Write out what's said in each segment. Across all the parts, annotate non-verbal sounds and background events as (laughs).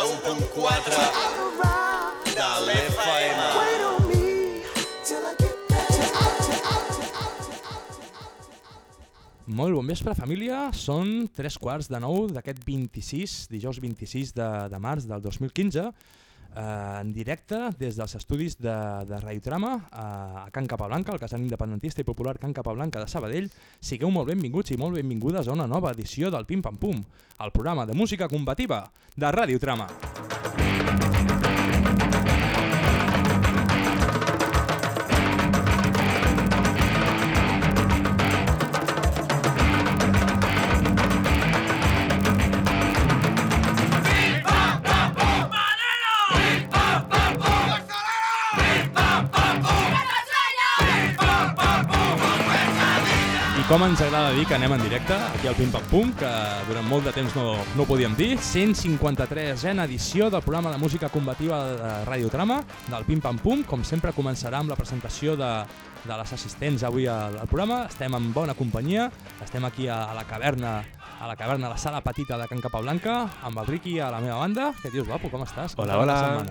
91.4 de l'FM. Molt bon vespre, família. Són tres quarts de nou d'aquest 26, dijous 26 de, de març del 2015, eh, en directe des dels estudis de, de Radiotrama a, a Can Capablanca, el casal independentista i popular Can Capablanca de Sabadell. Sigueu molt benvinguts i molt benvingudes a una nova edició del Pim Pam Pum, el programa de música combativa de Radiotrama. I com ens agrada dir que anem en directe aquí al Pim Pam Pum, que durant molt de temps no, no ho podíem dir. 153a edició del programa de música combativa de Radiotrama, del Pim Pam Pum. Com sempre començarà amb la presentació de, de les assistents avui al, al programa. Estem en bona companyia, estem aquí a, a la caverna a la caverna, a la sala petita de Can Capablanca, amb el Riqui a la meva banda. Què dius, guapo, com estàs? Com Hola?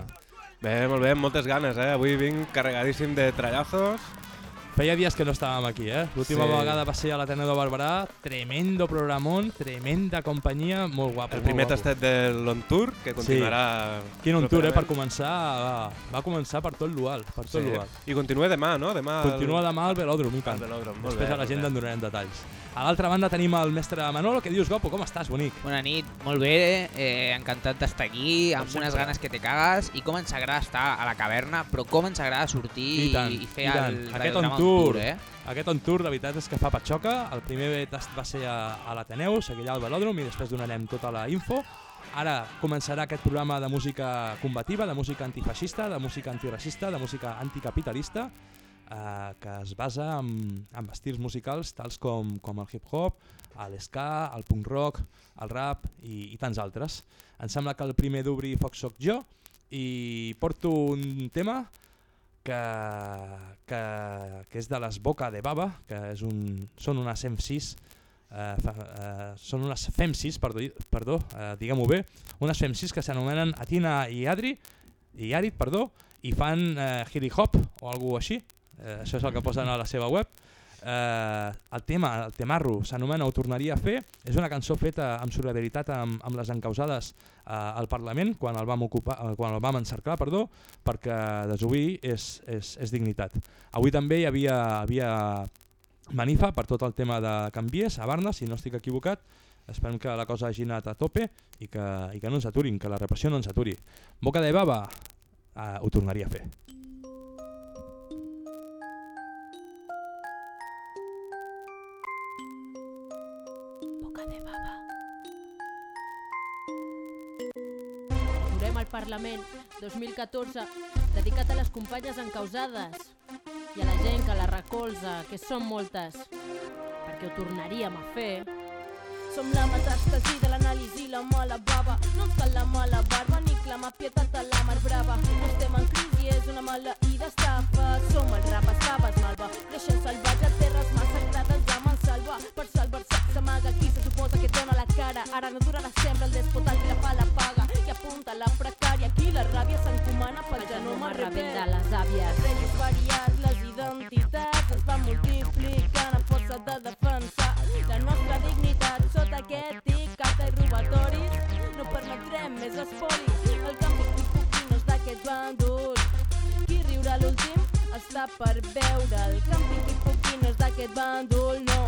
Bé, molt bé, moltes ganes, eh? Avui vinc carregadíssim de trallazos. Feia dies que no estàvem aquí, eh? L'última Sí. vegada va ser a l'Ateneu de Barberà, tremendo programón, tremenda companyia, molt guapo. El primer tastet del On Tour, que continuarà... Quin un tour, eh, per començar, va, va començar per tot l'UAL, per tot Sí. l'UAL. I continua demà, no? Demà Continua demà al velòdrom, i tant. al velòdrom. Molt Després bé, a la gent en donarem detalls. A l'altra banda tenim el mestre Manolo, que dius, Gopo, com estàs, bonic? Bona nit, molt bé, eh, encantat d'estar aquí, amb unes ganes que te cagues, i com ens agrada estar a la caverna, però com ens agrada sortir I tant, i fer i tant. el Aquest radiodrama on tour. eh? Aquest on tour, la veritat és que fa patxoca. El primer tast va ser a, a l'Ateneu, seguirà al velòdrom i després donarem tota la info. Ara començarà aquest programa de música combativa, de música antifeixista, de música antiracista, de música anticapitalista, eh, que es basa en, en estils musicals tals com, com el hip-hop, l'esca, el punk rock, el rap i, i tants altres. Em sembla que el primer d'obrir Foc soc jo i porto un tema que, que, que és de les Boca de Baba, que és un, són unes M6, eh, fa, eh, són unes FEM6, perdó, perdó eh, diguem-ho bé, unes FEM6 que s'anomenen Atina i Adri, i Arit, perdó, i fan eh, hip hop o alguna així, eh, això és el que posen a la seva web. Eh, el tema, el temarro, s'anomena Ho tornaria a fer, és una cançó feta amb solidaritat amb, amb les encausades eh, al Parlament quan el vam, ocupar, eh, quan el vam encerclar, perdó, perquè desobeir és, és, és dignitat. Avui també hi havia, havia manifa per tot el tema de canvies a Barna, si no estic equivocat, esperem que la cosa hagi anat a tope i que, i que no ens aturin, que la repressió no ens aturi. Boca de baba, eh, ho tornaria a fer. Parlament 2014 dedicat a les companyes encausades i a la gent que la recolza, que són moltes, perquè ho tornaríem a fer. Som la metàstasi de l'anàlisi i la mala bava. No ens cal la mala barba ni clamar pietat a la mar brava. No estem en crisi, és una mala i d'estafa. Som els rapes, faves, malva. Creixent salvatge, terres massacrades de mansalva. Per salvar-se s'amaga qui se suposa que dona la cara. Ara no durarà sempre el despota qui la fa la paga. Apunta la precària, qui la ràbia s'encomana pel genoma rebel de les àvies. Règis variats, les identitats es van multiplicant a força de defensar la nostra dignitat sota aquest dictat i robatoris. No permetrem més espoli, el canvi coquinos d'aquest bàndol. Qui riurà l'últim està per veure el campi coquinos d'aquest bàndol, no.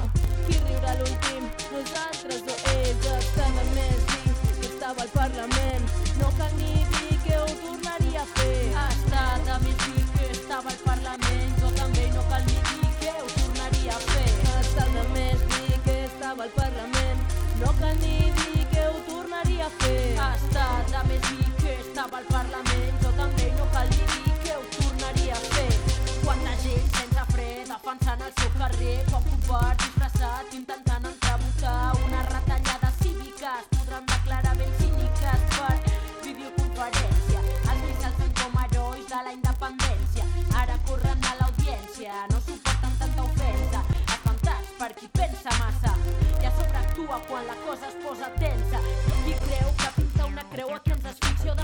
Qui riurà l'últim, nosaltres o ells estan a més que estava al Parlament. Covard disfressat intentant entrar a votar una retallada cívica. Es podran declarar ben cíniques per videoconferència. Els missals són com herois de la independència. Ara corren a l'audiència, no suporten tanta ofensa. Espantats per qui pensa massa i a sobre quan la cosa es posa tensa. Qui creu que pinta una creu a qui ens asfixia o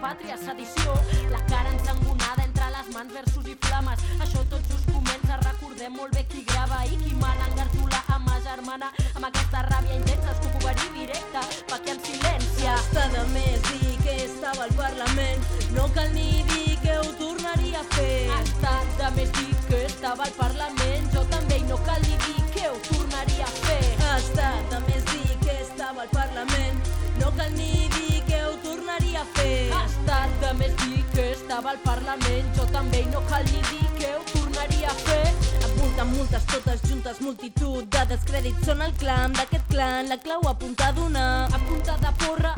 pàtria, sedició, la cara ensangonada entre les mans, versos i flames. Això tot just comença, recordem molt bé qui grava i qui mana engarjolar amb ma germana, amb aquesta ràbia intensa, escupo verí directe, pa que en silència. Està de més dir que estava al Parlament, no cal ni dir que ho tornaria a fer. Estat de més dir que estava al Parlament, jo també i no cal ni dir que ho tornaria a fer. Estat de més dir que estava al Parlament, no cal ni estat de més dir que estava al Parlament, jo també i no cal ni dir que ho tornaria a fer. Apunten multes totes juntes, multitud de descrèdits són el clam d'aquest clan, la clau a punta d'una. A punta de porra,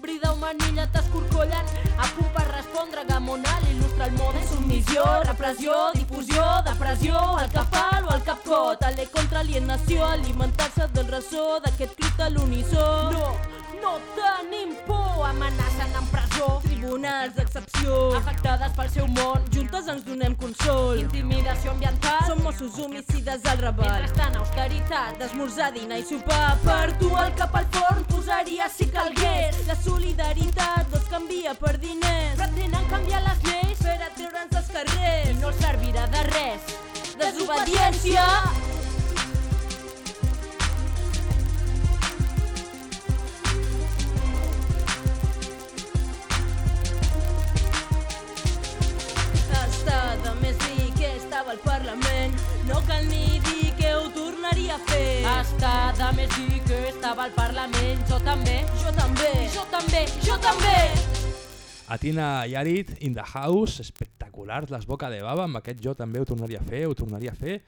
brida o manilla t'escorcollen, a punt per respondre gamonal, il·lustra el mode Submissió, repressió, difusió, depressió, el cap alt o el cap cot, ale contra alienació, alimentar-se del ressò d'aquest crit a l'unisó. No, no tenim por, amenacen amb presó. Tribunals d'excepció, Afectades pel seu món, juntes ens donem consol. intimidació ambiental. Som Mossos homicides al raval. Mentrestant, austeritat. D'esmorzar, dinar i sopar, per tu el cap al forn posaria si calgués. La solidaritat no es canvia per diners, Pretenen canviar les lleis per a treure'ns dels i carrers. no els servirà de res. Desobediència! Està de més dir que estava al Parlament, no cal ni dir que ho tornaria a fer. Està de més dir que estava al Parlament, jo també. Jo també, Jo també, jo també! Atina Yarit, In The House, espectacular, les boca de bava, amb aquest jo també ho tornaria a fer, ho tornaria a fer.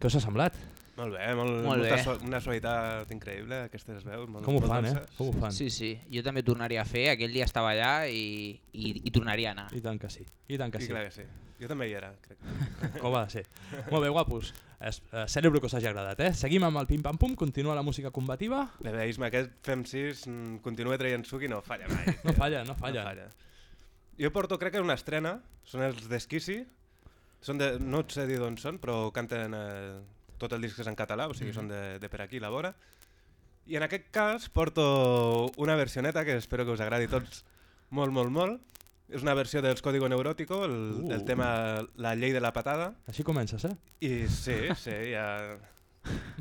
Què us ha semblat? Molt bé, molt, Molt molta bé. Su una suavitat increïble, aquestes veus. Molt, Com ho fan, eh? Com ho fan? Sí, sí, jo també tornaria a fer, aquell dia estava allà i, i, i tornaria a anar. I tant que sí, i tant que I sí. clar que sí. Jo també hi era, crec. (laughs) Com de ser. Molt bé, guapos. Es, eh, celebro que us hagi agradat, eh? Seguim amb el pim-pam-pum, continua la música combativa. L'ebeisme aquest, fem sis, mm, continua traient suc i no falla mai. (laughs) No falla, no falla. No falla. Jo porto, crec que una estrena, són els d'Esquissi, són de, no sé dir d'on són, però canten eh, tot el disc és en català, o sigui, són de, de per aquí, la vora. I en aquest cas porto una versioneta que espero que us agradi tots molt, molt, molt. És una versió dels Código Neurótico, el, Uh. el tema La llei de la patada. Així comences, eh? I sí, (laughs) sí, ja...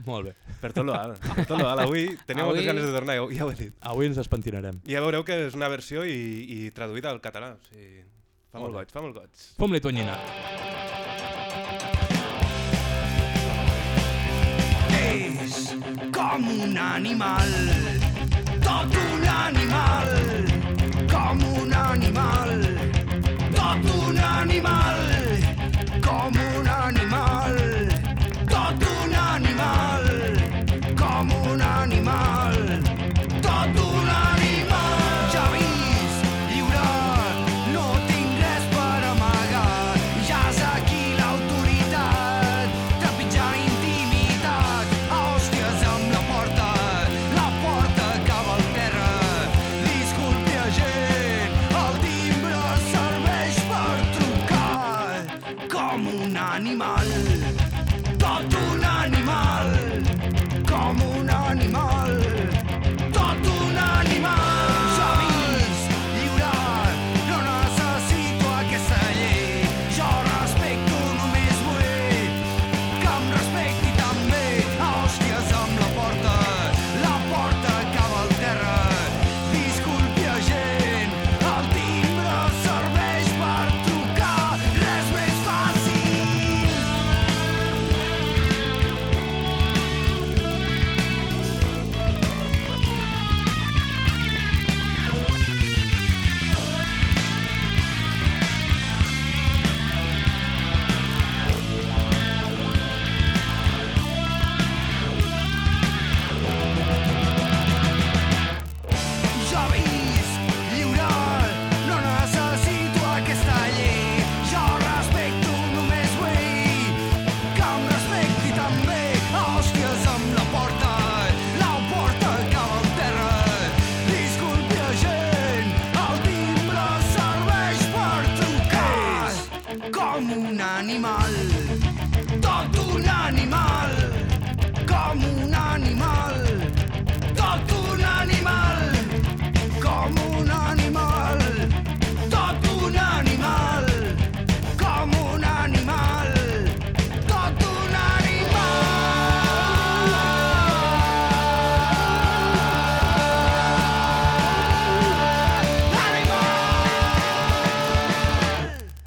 Molt bé. Per tot lo alt, per tot lo alt. Avui tenia Avui- moltes ganes de tornar, ja, ho- ja ho he dit. Avui ens espentinarem. I ja veureu que és una versió i, i traduïda al català. O sigui, fa Molt molt goig, fa molt goig. Fom-li tonyina. És com un animal, tot un animal, com un animal, tot un animal, com un animal, tot un animal, com un animal,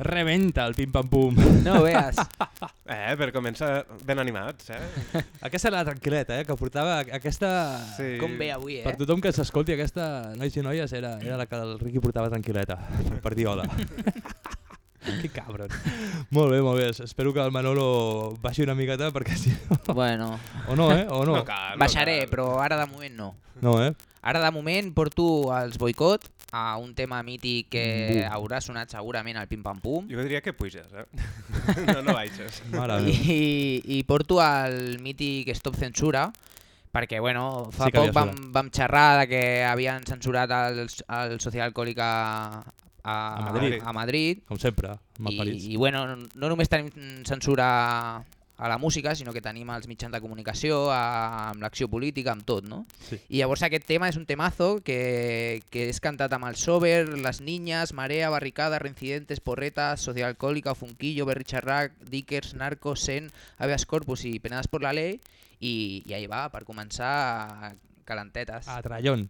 rebenta el pim-pam-pum. No ho veas. (laughs) Eh, per començar ben animats, eh? (laughs) Aquesta era la tranquil·leta, eh, que portava aquesta... Sí. Com ve avui, eh? Per tothom que s'escolti aquesta nois i noies era, era la que el Riqui portava tranquil·leta, per dir hola. (laughs) (laughs) que cabron. Molt bé, molt bé. Espero que el Manolo baixi una miqueta perquè si no... Bueno, O no, eh? O no. No cal, no baixaré, cal. però ara de moment no. No, eh? Ara de moment porto els boicot a un tema mític que Bu. haurà sonat segurament al Pim Pam Pum Jo diria que puges, eh? (laughs) No, no baixes. I, i porto el mític Stop Censura perquè, bueno, fa Sí que poc vam, vam xerrar de que havien censurat el, el Social Alcohòlic a, a, Madrid. a Madrid Com sempre, i, malparits. i bueno, no només tenim censura a la música, sinó que tenim els mitjans de comunicació, a, amb l'acció política, amb tot, no? Sí. I llavors aquest tema és un temazo que, que és cantat amb el Sober, Les Niñas, Marea, Barricada, Reincidentes, Porretas, Social Alcohólica, Funquillo, Berry Charrac, Dickers, Narcos, Sen, Habeas Corpus i Penadas por la Ley i, i ahí va, per començar calentetes. A trallón.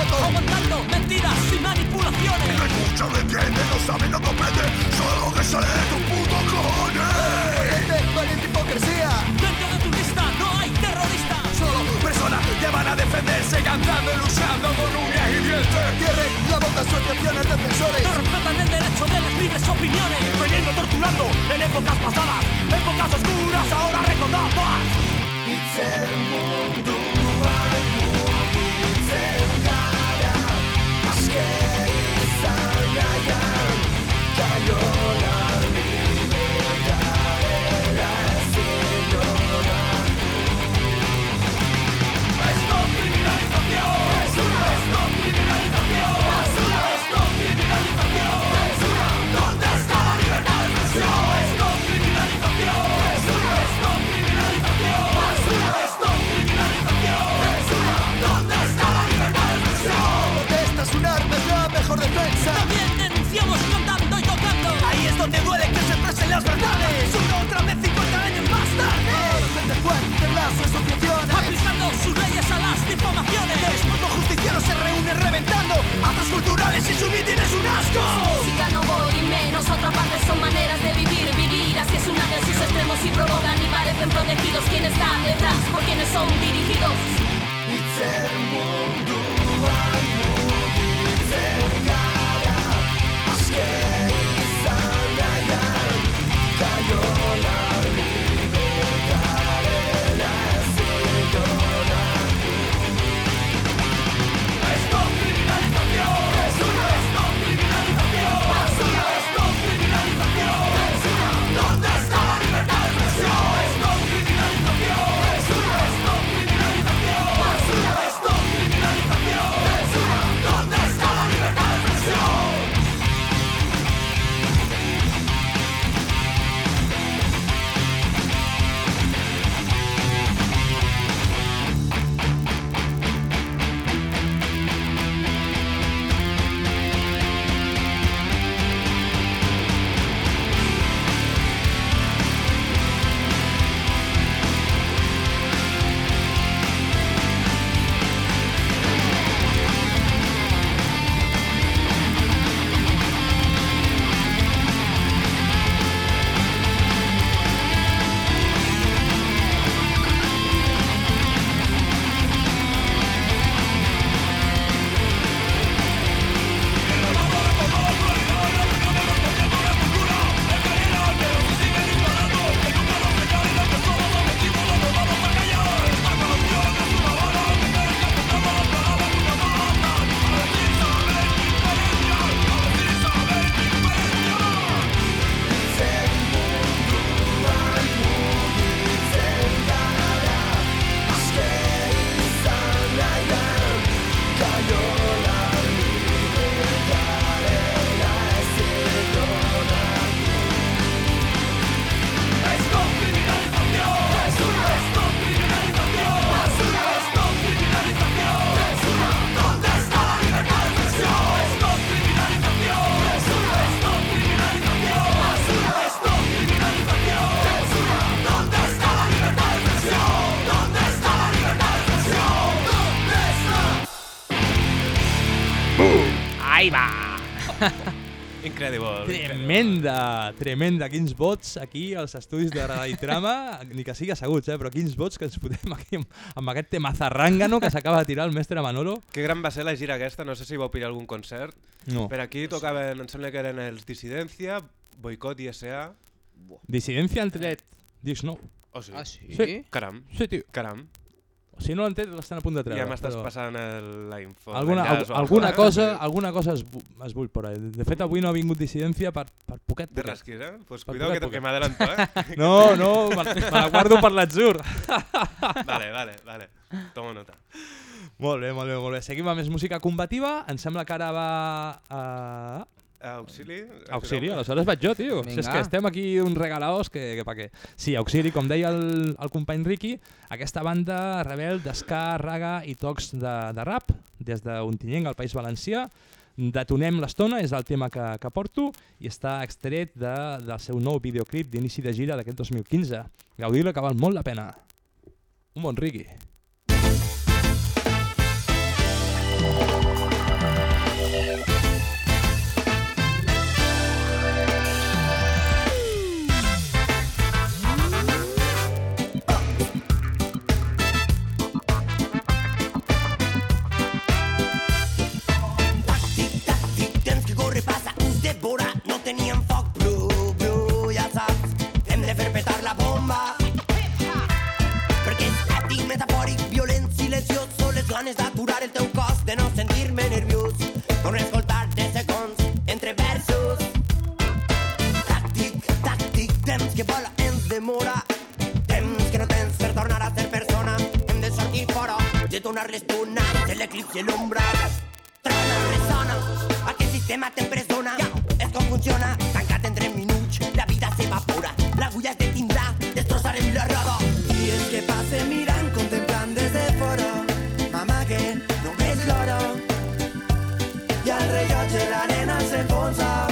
El Aguantando mentiras y manipulaciones. Mucho no entiende, no sabe, no comprende. Solo que sale de tu puto cojones. Valiente, hipocresía. Dentro de tu lista no hay terrorista. Solo personas que van a defenderse Cantando y luchando con uñas y dientes. Cierren la boca a asociaciones defensores. No respetan el derecho de las libres opiniones. Veniendo torturando en épocas pasadas Épocas oscuras ahora recordadas Ahí Consumir tienes un asco. Música no voy y menos otra parte son maneras de vivir Vivir. Así es una de sus extremos y provocan y parecen protegidos. Quienes están detrás por quienes son dirigidos It's va! (laughs) Incredible. Tremenda, tremenda. Quins vots aquí als estudis de Radio Trama, (laughs) ni que sigui asseguts, eh? però quins vots que ens fotem aquí amb, amb aquest tema zarrangano que s'acaba de tirar el mestre Manolo. Que gran va ser la gira aquesta, no sé si vau pillar algun concert. No. Per aquí tocaven, em sembla que eren els Dissidència, Boicot i S.A. Dissidència tret disc nou. Oh, sí. Ah, sí? Sí. Caram, Sí, tio. caram. Si no tret, l'estan a punt de treure. ja m'estàs però passant el, la info. Alguna, al, alguna, (laughs) cosa, alguna cosa es, bu- es bull per ahí. De fet, avui no ha vingut dissidència per, per poquet, De rasquis, eh? Pues Per cuidado poquet, que, que m'adelanto, eh? (laughs) No, no, me, me la guardo per l'atzur. (laughs) vale, vale, vale. Tomo nota. molt bé, molt bé, molt bé. Seguim amb més música combativa. Em sembla que ara va a... Auxili? Auxili, aleshores vaig jo, tio. Si és que estem aquí uns regalaos que, que pa què. Sí, Auxili, com deia el, el company Ricky, aquesta banda rebel d'esca, raga i tocs de, de rap, des d'Ontinyent, al País Valencià. Detonem l'estona, és el tema que, que porto, i està extret de, del seu nou videoclip d'inici de gira d'aquest 2015. Gaudir-lo que val molt la pena. Un bon Ricky. Que vola, ens demora, temps que no tens per tornar a ser persona, hem de sortir fora, detonar les tunes, l'eclipsi i l'ombra. Trona, ressona, aquest sistema t'empresona. És com funciona, tancat en 3 minuts, la vida s'evapora. L'agulla es detindrà, destrossarem la roda. I és que passe mirant, contemplant des de fora Mama que no veig l'hora I el rellotge l'arena s'enfonsa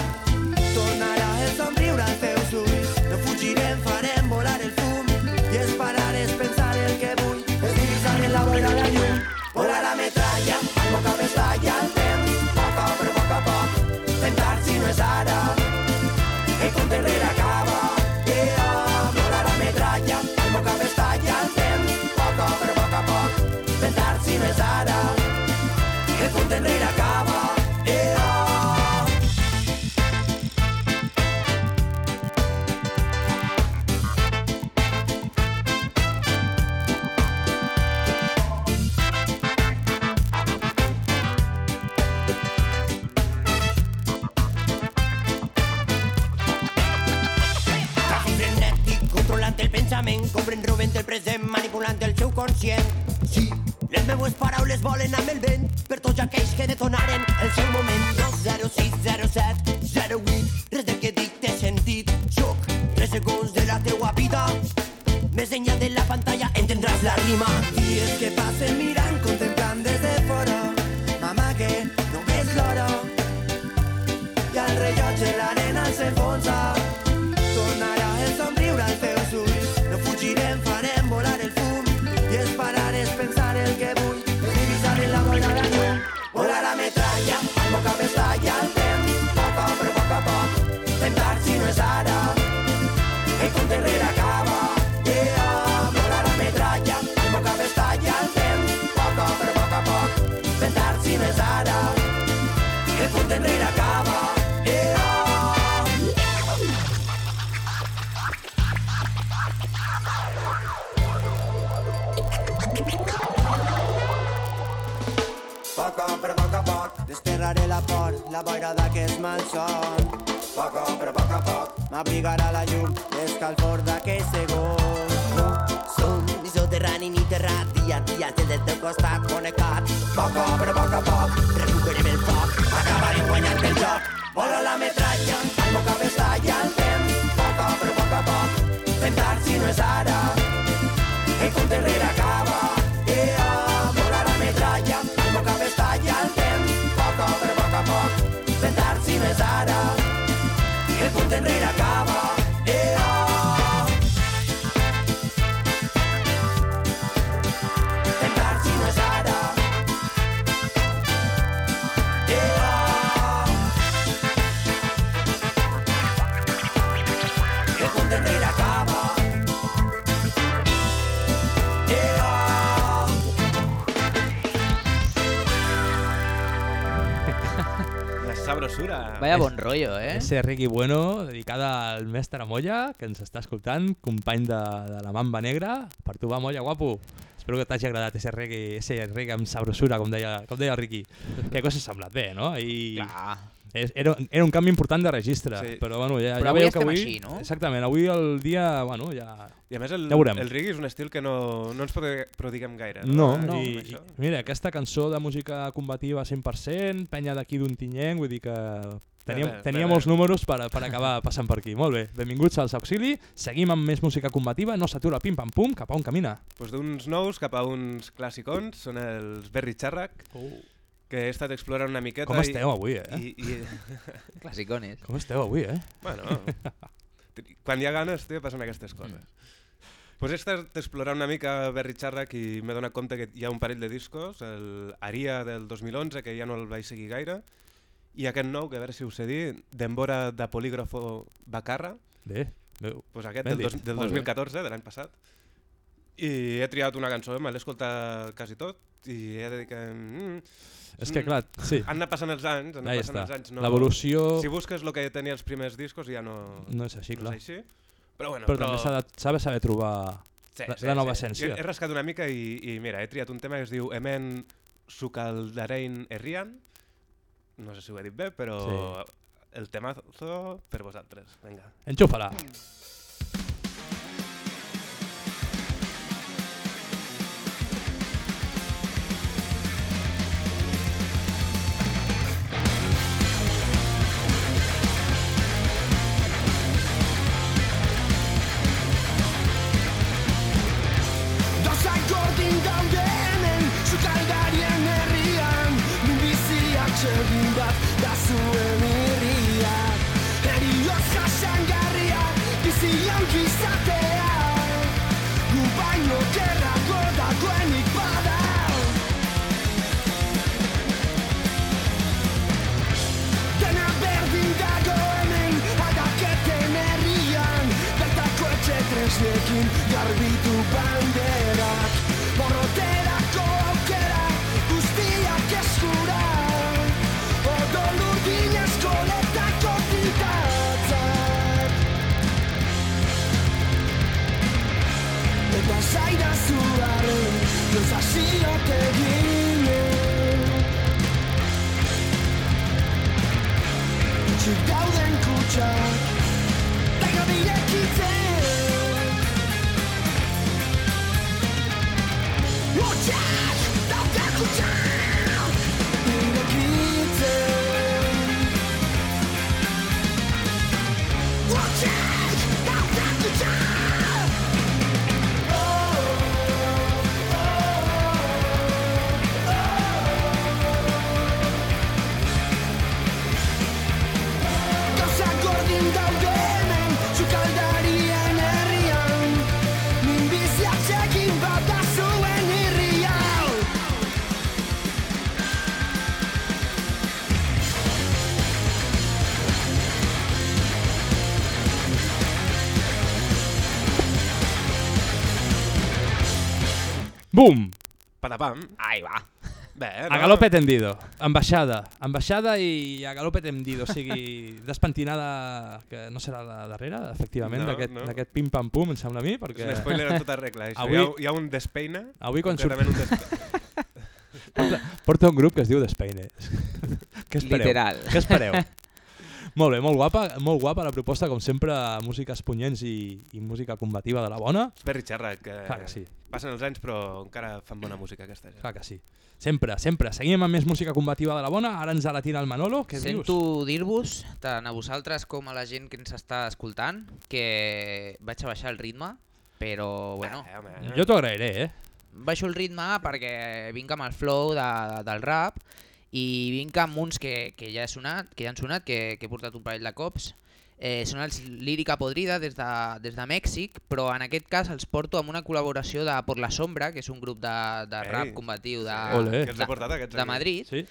sabrosura. Vaya bon rollo, eh? Ese reggae bueno, dedicada al mestre Molla, que ens està escoltant, company de, de la Mamba Negra. Per tu va, Molla, guapo. Espero que t'hagi agradat ese reggae, ese reggae amb sabrosura, com deia, com deia el Riqui. (laughs) Que cosa s'ha semblat bé, no? I Clar. És, era, era un canvi important de registre, Sí. però bueno, ja, Però ja avui veieu que avui... així, no? Exactament, avui el dia, bueno, ja... I a més el, Ja veurem. el reggae és un estil que no, no ens prodi- prodiguem gaire. No, no. amb I, i, mira, aquesta cançó de música combativa 100%, penya d'aquí d'un tinyenc, vull dir que tenia, Bé, bé, tenia bé, molts bé. números per, per acabar passant per aquí. Molt bé, benvinguts als Auxili, seguim amb més música combativa, no s'atura pim pam pum, cap a on camina. Pues d'uns nous cap a uns clàssicons, són els Berry Charrac, que he estat explorant una miqueta. Com i- esteu avui, eh? I, i, Classicones. Com esteu avui, eh? bueno, quan hi ha ganes, tio, passen aquestes coses. Pues he estat explorant una mica Berry Charrac i m'he donat compte que hi ha un parell de discos, el Aria del 2011, que ja no el vaig seguir gaire, i aquest nou, que a veure si us he dit, d'Embora de Polígrafo Bacarra, Bé, bé. pues aquest del, dos, del molt bé. 2014, de l'any passat. I he triat una cançó, me l'he escoltat quasi tot, i he de dir que... Mm, És que clar, sí, han anat passant els anys, han anat ahí passant els anys. No, L'evolució Si busques el que tenia els primers discos ja no, no és així, no clar. és així. Però bueno, Però també s'ha de saber saber trobar... Sí, la- la nova Jo essència. He rascat una mica i, i mira, he triat un tema que es diu Emen Sucaldarein Errian. No sé si ho he dit bé, però Sí. el temazo per vosaltres. Vinga. Enxufa-la. Dosa Minbiziak txegin bat da zuen irriak Herioz jasangarria Bizian gizatea Gu baino gerrako dagoenik bada Dena berdin dago hemen Adaketen herrian Bertako etxe tresnekin Garbitu banderak Patapam. Ahí va. Bé, A galope tendido, ambaixada, ambaixada i a galope tendido, o sigui, (laughs) despentinada, que no serà la darrera, efectivament, No, d'aquest no. d'aquest pim-pam-pum, em sembla a mi, És perquè un spoiler en tota regla. Això. Avui- Hi, ha, hi ha un despeina. avui quan surt, un despe... (laughs) porta, porta un grup que es diu Despeine. (laughs) Què espereu? Literal. Què espereu? Molt bé, molt guapa, molt guapa la proposta, com sempre, músiques punyents i, i música combativa de la bona. Berry Charrac, que, Clar que sí, passen els anys però encara fan bona música aquesta gent. clar que sí. Sempre, sempre. Seguim amb més música combativa de la bona. Ara ens ha la tira el Manolo. Què Sento dius? dir-vos, tant a vosaltres com a la gent que ens està escoltant, que vaig a baixar el ritme, però bueno, home, Jo t'ho agrairé, eh? baixo el ritme perquè vinc amb el flow de, del rap i vinc amb uns que, que ja he sonat, que ja han sonat, que, que he portat un parell de cops. Eh, són els Lírica Podrida des de, des de Mèxic, però en aquest cas els porto amb una col·laboració de Por la Sombra, que és un grup de, de Ei, rap combatiu de, els he portat de aquí. Madrid. Sí?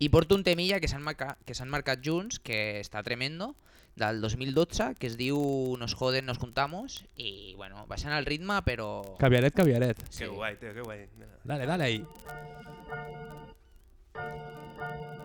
I porto un temilla que s'han marca, que s'han marcat junts, que està tremendo, del 2012, que es diu Nos joden, nos juntamos, i bueno, baixant el ritme, però... Caviaret, caviaret. Que guai, tio, que guai. Mira. Dale, dale ahí. Thank you.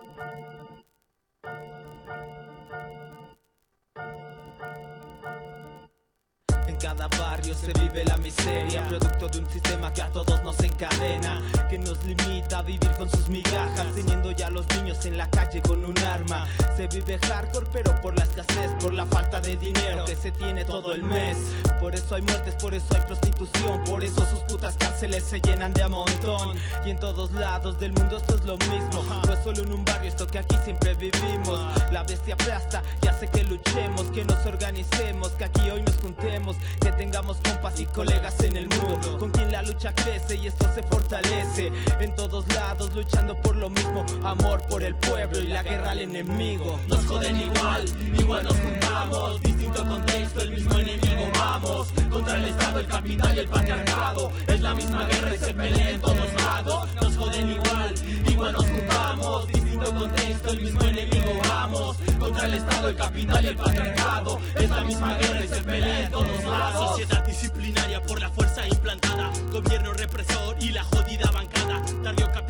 Cada barrio se vive la miseria, producto de un sistema que a todos nos encadena, que nos limita a vivir con sus migajas, teniendo ya a los niños en la calle con un arma. Se vive hardcore, pero por la escasez, por la falta de dinero que se tiene todo el mes. Por eso hay muertes, por eso hay prostitución, por eso sus putas cárceles se llenan de a montón. Y en todos lados del mundo esto es lo mismo, no es solo en un barrio esto que aquí siempre vivimos. La bestia aplasta y hace que luchemos, que nos organicemos, que aquí hoy nos juntemos, que tengamos compas y colegas en el mundo, con quien la lucha crece y esto se fortalece. En todos lados luchando por lo mismo, amor por el pueblo y la guerra al enemigo. Nos joden igual, igual nos juntamos, distinto contexto, el mismo enemigo vamos, contra el Estado, el capital y el patriarcado. Es la misma guerra y se pelea en todos lados. Nos joden igual, igual nos juntamos, contexto, el mismo enemigo vamos, contra el Estado, el capital y el patriarcado. Es la misma guerra y se pelea en todos lados. Sociedad disciplinaria por la fuerza implantada, gobierno represor y la jodida bancada,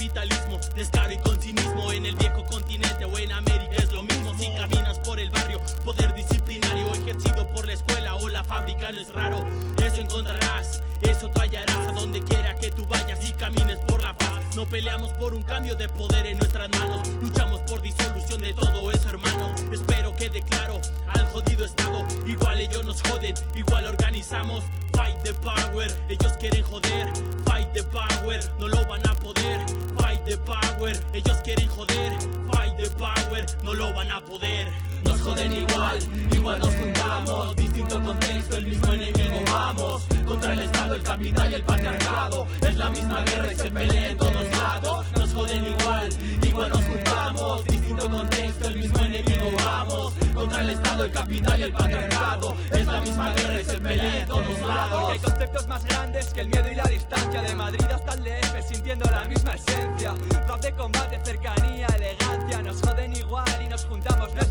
capitalismo, descaro y con cinismo en el viejo continente o en América es lo mismo. Si caminas por el barrio, poder disciplinario ejercido por la escuela o la fábrica no es raro. Eso encontrarás, eso hallarás a donde quiera que tú vayas y camines por. No peleamos por un cambio de poder en nuestras manos, luchamos por disolución de todo eso, hermano. Espero que declaro al jodido estado, igual ellos nos joden, igual organizamos. Fight the power, ellos quieren joder. Fight the power, no lo van a poder. Fight the power, ellos quieren joder. Fight the power, no lo van a poder. Nos joden igual, igual nos juntamos. Distinto contexto, el mismo enemigo vamos. Contra el Estado, el capital y el patriarcado. Es la misma guerra y se pelea en todos lados. Nos joden igual, igual nos juntamos. Distinto contexto, el mismo enemigo vamos. Contra el Estado, el capital y el patriarcado. Es la misma guerra y se pelea en todos lados. Hay conceptos más grandes que el miedo y la distancia De Madrid hasta el DF sintiendo la misma esencia Rap de combate, cercanía, elegancia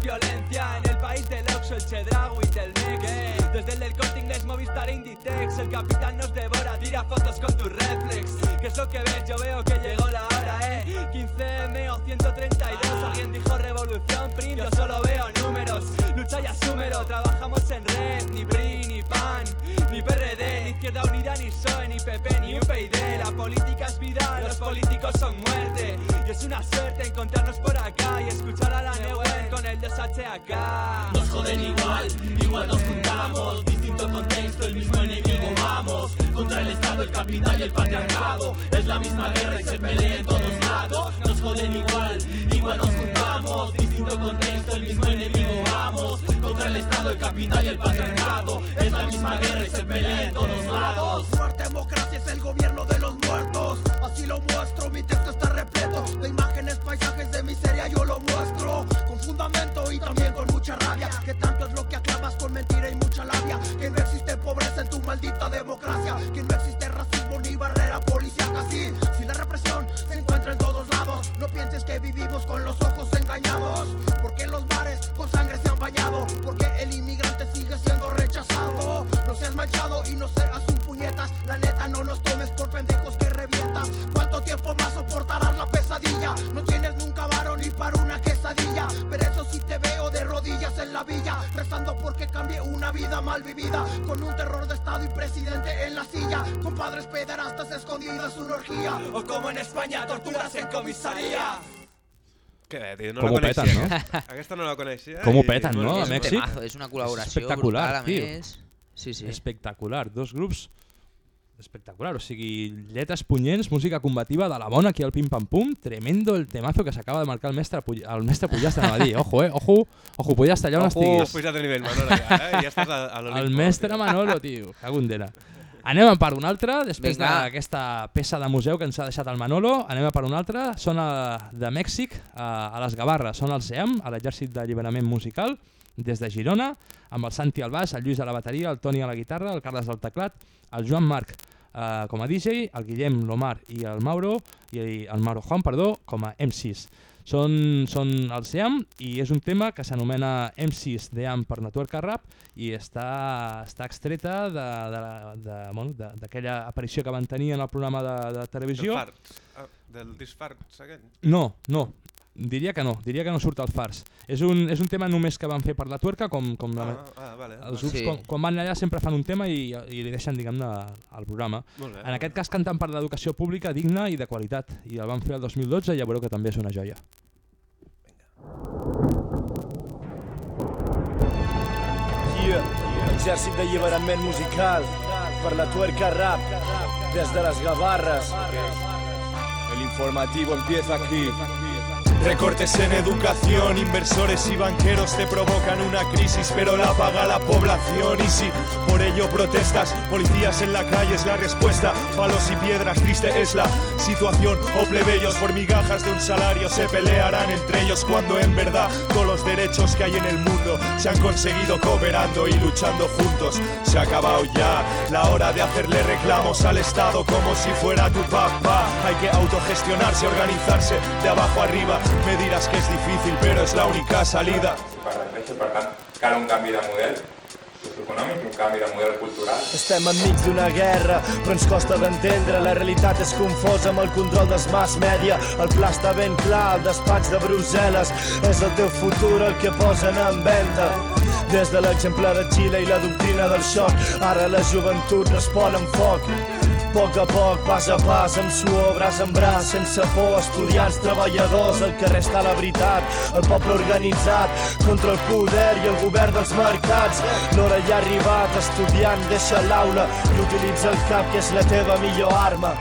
violencia En el país del Oxxo, el Chedraui, del Nex Desde el del Corte Inglés, Movistar, Inditex El capital nos devora, tira fotos con tu reflex. ¿Qué es lo que ves? Yo veo que llegó la hora, eh. 15M o 132 Alguien dijo revolución, print, yo solo veo números. Lucha y asúmelo, trabajamos en red Ni PRI, ni PAN, ni PRD Ni Izquierda Unida, ni PSOE, ni PP, ni UPyD La política es vida, los políticos son muerte. Y es una suerte encontrarnos por acá Y escuchar a la Neuer el 2HAK Nos joden igual, igual nos juntamos. Distinto contexto, el mismo enemigo vamos. Contra el Estado, el capital y el patriarcado. Es la misma guerra y se pelea en todos lados. Nos joden igual, igual nos juntamos. Distinto contexto, el mismo enemigo vamos. Contra el Estado, el capital y el patriarcado. Es la misma guerra y se pelea en todos lados. Fuerte democracia es el gobierno de los muertos. Así lo muestro, mi texto está repleto de imágenes, paisajes de miseria. Yo lo muestro fundamento y también con mucha rabia. Que tanto es lo que aclamas con mentira y mucha labia. Que no existe pobreza en tu maldita democracia. Que no existe racismo ni barrera policíaca. Sí, si la represión se encuentra en todos lados, no pienses que vivimos con los Una vida mal vivida. Con un terror de Estado y presidente en la silla. Con padres pederastas escondidas una orgía. O como en España, torturas en comisaría. Què tio, no Com ho la peten, coneixia. no? (laughs) aquesta. Aquesta no la coneixia. Com ho i, peten, no? A És un Mèxic. temazo, és una col·laboració espectacular, brutal, a tio. més. Sí, sí. Espectacular, dos grups espectacular, o sigui, lletres punyents, música combativa de la bona aquí al Pim Pam Pum, tremendo el temazo que s'acaba de marcar el mestre, Puy el mestre Pujasta, anava a dir, ojo, eh, ojo, ojo, Pujasta, allà on Has estiguis. pujat de nivell, Manolo, ja, eh? Ja estàs a, a l'Olimpo. El mestre Manolo, tio, cago en dena. Anem a per un altre, després d'aquesta peça de museu que ens ha deixat el Manolo, anem a per un altre, són a, de Mèxic, a, a les Gavarres, són al SEAM, a l'Exèrcit d'Alliberament Musical, des de Girona, amb el Santi al baix, el Lluís a la bateria, el Toni a la guitarra, el Carles al teclat, el Joan Marc eh, com a DJ, el Guillem, l'Omar i el Mauro, i el Mauro Juan, perdó, com a MCs. Són, són el SEAM i és un tema que s'anomena MCs d'EAM per Network Rap i està, està extreta d'aquella de, de, bueno, aparició que van tenir en el programa de, de Del televisió. fart. Ah, del disfart seguent. No, no, diria que no, diria que no surt al fars. És un, és un tema només que van fer per la tuerca, com, com la, Ah, ah, vale. els grups Sí. quan, quan van allà sempre fan un tema i, i li deixen diguem-ne al programa. Molt bé. En aquest cas canten per l'educació pública digna i de qualitat i el van fer el 2012 i ja veureu que també és una joia. Yeah. Exèrcit d'alliberament musical per la tuerca rap des de les Gavarres. El informativo empieza aquí. Recortes en educación, inversores y banqueros te provocan una crisis, pero la paga la población. Y si por ello protestas, policías en la calle es la respuesta. Palos y piedras, triste es la situación. O plebeyos por migajas de un salario se pelearán entre ellos cuando en verdad todos los derechos que hay en el mundo se han conseguido cooperando y luchando juntos. Se ha acabado ya la hora de hacerle reclamos al Estado como si fuera tu papá. Hay que autogestionarse, organizarse de abajo arriba. Me dirás que es difícil, pero es la única salida. Per, per tant, cal un canvi de model socioeconòmic, un canvi de model cultural. Estem enmig d'una guerra, però ens costa d'entendre. La realitat és confosa amb el control dels mass media. El pla està ben clar, el despatx de Brussel·les. És el teu futur el que posen en venda. Des de l'exemple de Xile i la doctrina del xoc, ara la joventut respon amb foc. Poc a poc, pas a pas, amb suor, braç en braç, sense por, estudiants, treballadors, el carrer està la veritat, el poble organitzat, contra el poder i el govern dels mercats. L'hora ja ha arribat, estudiant, deixa l'aula i utilitza el cap, que és la teva millor arma.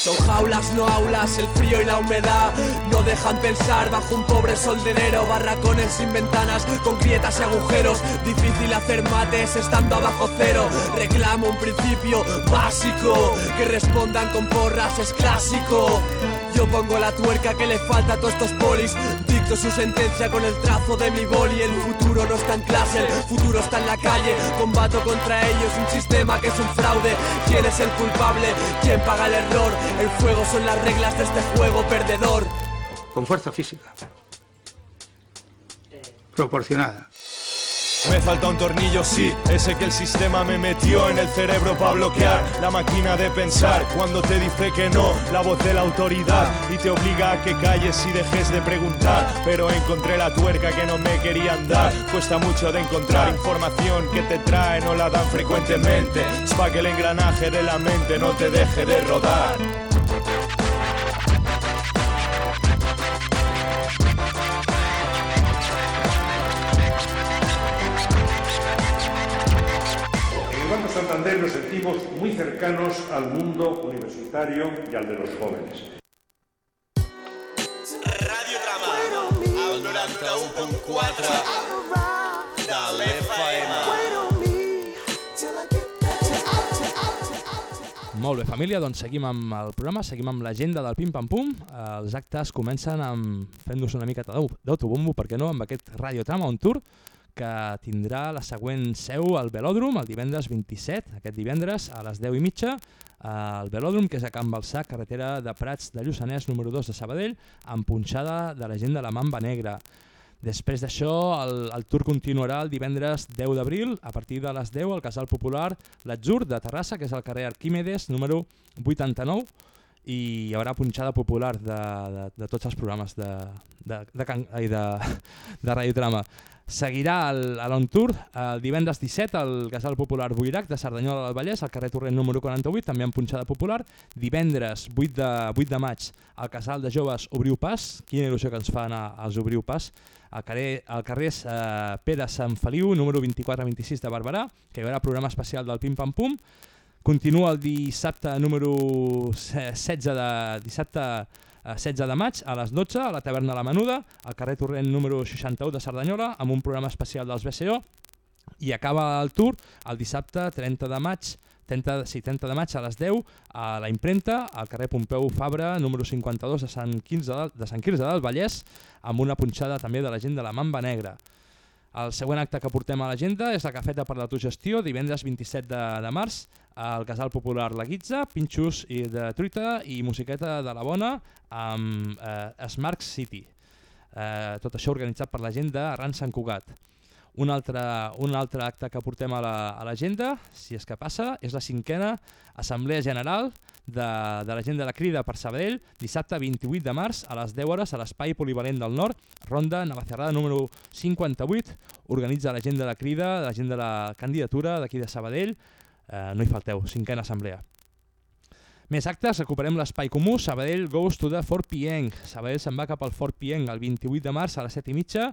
Son jaulas, no aulas, el frío y la humedad no dejan pensar bajo un pobre sol de enero. Barracones sin ventanas, con grietas y agujeros. Difícil hacer mates estando abajo cero. Reclamo un principio básico, que respondan con porras, es clásico. Yo pongo la tuerca que le falta a todos estos polis. Dicto su sentencia con el trazo de mi boli. El futuro no está en clase, el futuro está en la calle. Combato contra ellos un sistema que es un fraude. ¿Quién es el culpable? ¿Quién paga el error? El fuego son las reglas de este juego perdedor. con fuerza física. Proporcionada. Me falta un tornillo, sí, ese que el sistema me metió en el cerebro para bloquear la máquina de pensar. Cuando te dice que no, la voz de la autoridad y te obliga a que calles y dejes de preguntar. Pero encontré la tuerca que no me querían dar. Cuesta mucho de encontrar información que te trae, no la dan frecuentemente. Es para que el engranaje de la mente no te deje de rodar. Santander nos sentimos muy cercanos al mundo universitario y al de los jóvenes. Radio Trama, al 91.4 de l'FM. Molt bé, família, doncs seguim amb el programa, seguim amb l'agenda del Pim Pam Pum. Eh, Els actes comencen amb fent-nos una d'au- d'autobombo, per què no, amb aquest Radiotrama on tour que tindrà la següent seu al Velòdrom el divendres 27, aquest divendres a les 10 i mitja, al Velòdrom, que és a Can Balsà, carretera de Prats de Lluçanès, número 2 de Sabadell, amb punxada de la gent de la Mamba Negra. Després d'això, el, el tour continuarà el divendres 10 d'abril, a partir de les 10 al Casal Popular L'Atzur de Terrassa, que és al carrer Arquímedes, número 89, i hi haurà punxada popular de, de, de tots els programes de, de, de, can, ai, de, (laughs) de Radiotrama. Seguirà l'On Tour el divendres 17 al Casal Popular Buirac de Cerdanyola del Vallès, al carrer Torrent número 48, també amb punxada popular. Divendres 8 de, 8 de maig al Casal de Joves Obriu Pas, quina il·lusió que ens fa anar als Obriu Pas, al carrer, al carrer eh, Pere Sant Feliu, número 24-26 de Barberà, que hi haurà programa especial del Pim Pam Pum. Continua el dissabte número 16 de, dissabte eh, 16 de maig a les 12 a la taverna La Menuda, al carrer Torrent número 61 de Cerdanyola, amb un programa especial dels BCO i acaba el tour el dissabte 30 de maig 30, sí, 30 de maig a les 10 a la impremta al carrer Pompeu Fabra número 52 de Sant Quirze de, de Sant Quirze del Vallès amb una punxada també de la gent de la Mamba Negra. El següent acte que portem a l'agenda és la cafeta per l'autogestió, divendres 27 de, de març, al Casal Popular La Guitza, pinxos i de truita i musiqueta de la bona amb eh, Smart City. Eh, tot això organitzat per la gent de Ran Sant Cugat. Un altre, un altre acte que portem a la- l'agenda, si és que passa, és la cinquena Assemblea General de, de la gent de la Crida per Sabadell, dissabte 28 de març a les 10 hores a l'Espai Polivalent del Nord, Ronda Navacerrada número 58, organitza la gent de la Crida, la gent de la candidatura d'aquí de Sabadell, eh, no hi falteu, cinquena assemblea. Més actes, recuperem l'espai comú, Sabadell goes to the Fort Pienc. Sabadell se'n va cap al Fort Pienc el 28 de març a les 7 i mitja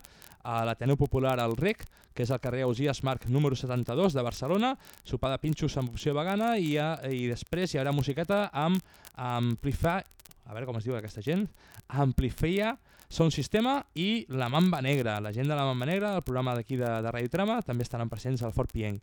a l'Ateneu Popular al REC, que és al carrer Ausias Marc número 72 de Barcelona, sopar de pinxos amb opció vegana i, a, i després hi haurà musiqueta amb Amplify, a veure com es diu aquesta gent, Amplifia, Sound Sistema i La Mamba Negra. La gent de La Mamba Negra, el programa d'aquí de, de Radio Trama, també estaran presents al Fort Pienc.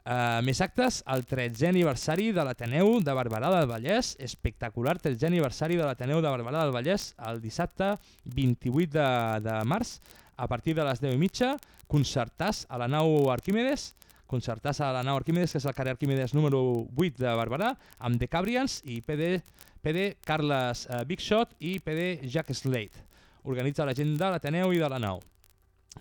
Uh, més actes, el 13è aniversari de l'Ateneu de Barberà del Vallès, espectacular 13è aniversari de l'Ateneu de Barberà del Vallès, el dissabte 28 de, de març, a partir de les 10 i mitja, concertàs a la nau Arquímedes, concertàs a la nau Arquímedes, que és el carrer Arquímedes número 8 de Barberà, amb The Cabrians i PD, PD Carles uh, Big Shot i PD Jack Slate. Organitza la gent de l'Ateneu i de la nau.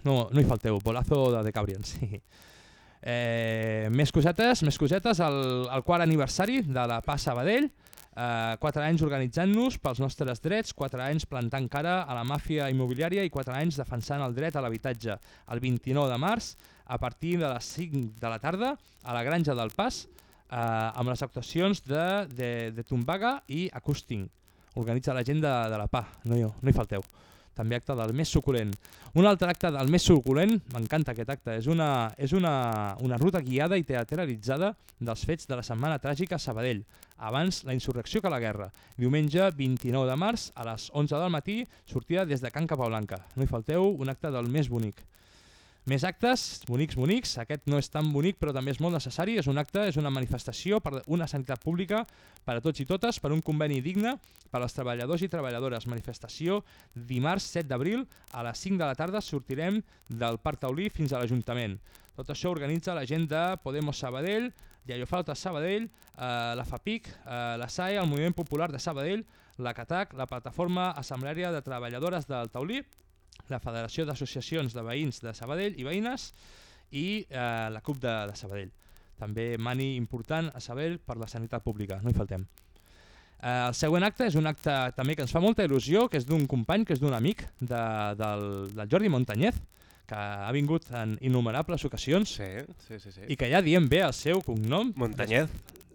No, no hi falteu, bolazo de The Cabrians. (laughs) Eh, més cosetes, més cosetes, el, el quart aniversari de la PA Sabadell, eh, 4 anys organitzant-nos pels nostres drets, 4 anys plantant cara a la màfia immobiliària i 4 anys defensant el dret a l'habitatge. El 29 de març, a partir de les 5 de la tarda, a la Granja del Pas, eh, amb les actuacions de, de, de Tombaga i Acústing. Organitza la gent de, de la PA, no hi, no hi falteu també acte del més suculent. Un altre acte del més suculent, m'encanta aquest acte, és, una, és una, una ruta guiada i teatralitzada dels fets de la Setmana Tràgica a Sabadell, abans la insurrecció que la guerra. Diumenge 29 de març a les 11 del matí, sortida des de Can Capablanca. No hi falteu, un acte del més bonic. Més actes, bonics, bonics. Aquest no és tan bonic, però també és molt necessari. És un acte, és una manifestació per una sanitat pública per a tots i totes, per un conveni digne per als treballadors i treballadores. Manifestació dimarts 7 d'abril a les 5 de la tarda sortirem del Parc Taulí fins a l'Ajuntament. Tot això organitza la gent de Podemos Sabadell, Diallofalta Sabadell, eh, la FAPIC, eh, la SAE, el Moviment Popular de Sabadell, la CATAC, la Plataforma Assembleària de Treballadores del Taulí, la Federació d'Associacions de Veïns de Sabadell i Veïnes i eh, la CUP de, de Sabadell. També mani important a Sabadell per la sanitat pública, no hi faltem. Eh, el següent acte és un acte també que ens fa molta il·lusió, que és d'un company, que és d'un amic de, del, del Jordi Montañez, que ha vingut en innumerables ocasions sí, sí, sí, sí. i que ja diem bé el seu cognom. Montañez.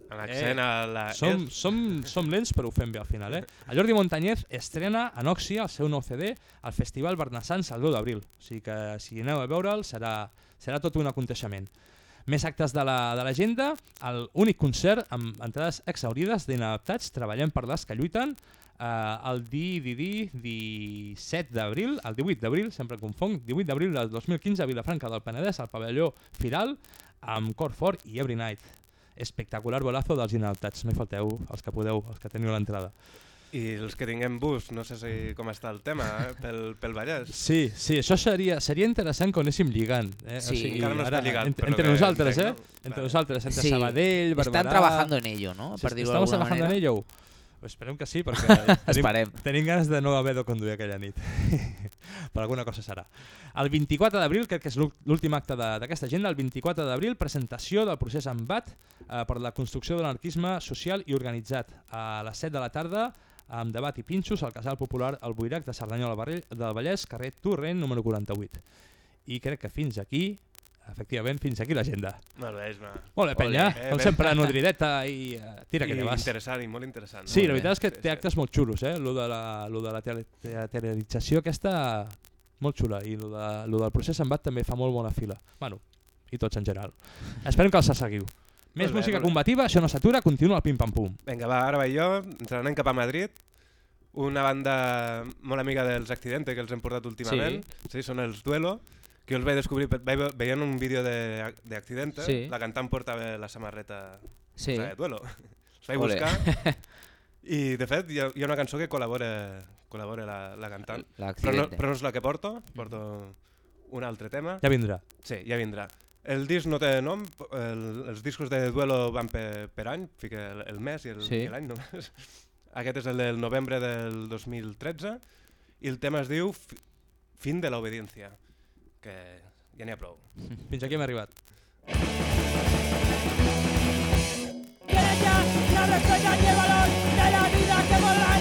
Amb accent a la Som, som, som lents però ho fem bé al final. Eh? El Jordi Montañez estrena a Nòxia el seu nou CD al Festival Bernassans el 2 d'abril. O sigui que si aneu a veure'l serà, serà tot un aconteixement. Més actes de la- de l'agenda, el únic concert amb entrades exaurides d'inadaptats, treballem per les que lluiten, eh, el di, di, di, 17 d'abril, el 18 d'abril, sempre confonc, 18 d'abril del 2015 a Vilafranca del Penedès, al pavelló Firal, amb Cor Fort i Every Night. Espectacular bolazo dels inadaptats, no hi falteu els que podeu, els que teniu l'entrada. I els que tinguem bus, no sé si com està el tema, eh? pel, pel Vallès. Sí, sí, això seria, seria interessant que ho anéssim lligant. Eh? Sí. Encara no està lligat, lo entre nosaltres, entenc, eh? no? Entre Vale. nosaltres, entre Sí, Sabadell, Barberà... están trabajando en ello, ¿no? Per dir-ho Estamos d'alguna trabajando en ello. Esperem que sí, perquè (laughs) tenim, Esperem. tenim ganes de no haver de conduir aquella nit. (laughs) per alguna cosa serà. El 24 d'abril, crec que és l'ú- l'últim acte d'aquesta agenda, el 24 d'abril, presentació del procés embat eh, per la construcció de l'anarquisme social i organitzat. A les 7 de la tarda, amb debat i pinxos al Casal Popular al Boirac de Cerdanyola del Vallès, carrer Torrent, número 48. I crec que fins aquí, efectivament, fins aquí l'agenda. Molt bé, Isma. Molt bé, penya, Ole. com sempre, nodrideta i uh, tira que I te vas. interessant i molt interessant. Sí, Molt la bé. veritat és que té actes molt xulos, eh? Lo de la, lo de la teatralització aquesta, molt xula. I lo, de, lo del procés embat també fa molt bona fila. Bueno, i tots en general. Esperem que els seguiu. Més bé, música bé. combativa, això no s'atura, continua el pim-pam-pum. Vinga, va, ara vaig jo, ens n'anem cap a Madrid. Una banda molt amiga dels Accidente que els hem portat últimament. Sí, són els Duelo, que jo els vaig descobrir vaig ve- veient un vídeo de, de Accidente, Sí. la cantant portava la samarreta Sí. de Duelo. (laughs) Els vaig Ole. buscar (laughs) i de fet hi ha, hi ha una cançó que col·labora, col·labora la, la cantant, però no, però no és la que porto, porto un altre tema. Ja vindrà. Sí, ja vindrà. El disc no té nom, el, els discos de Duelo van per, per any, fica el, el mes i el- Sí. i l'any només. (laughs) Aquest és el del novembre del 2013 i el tema es diu Fi- Fin de la obediencia, que ja n'hi ha prou. Fins aquí hem arribat. ¿Quieres ya la respuesta y el valor de la vida que podrán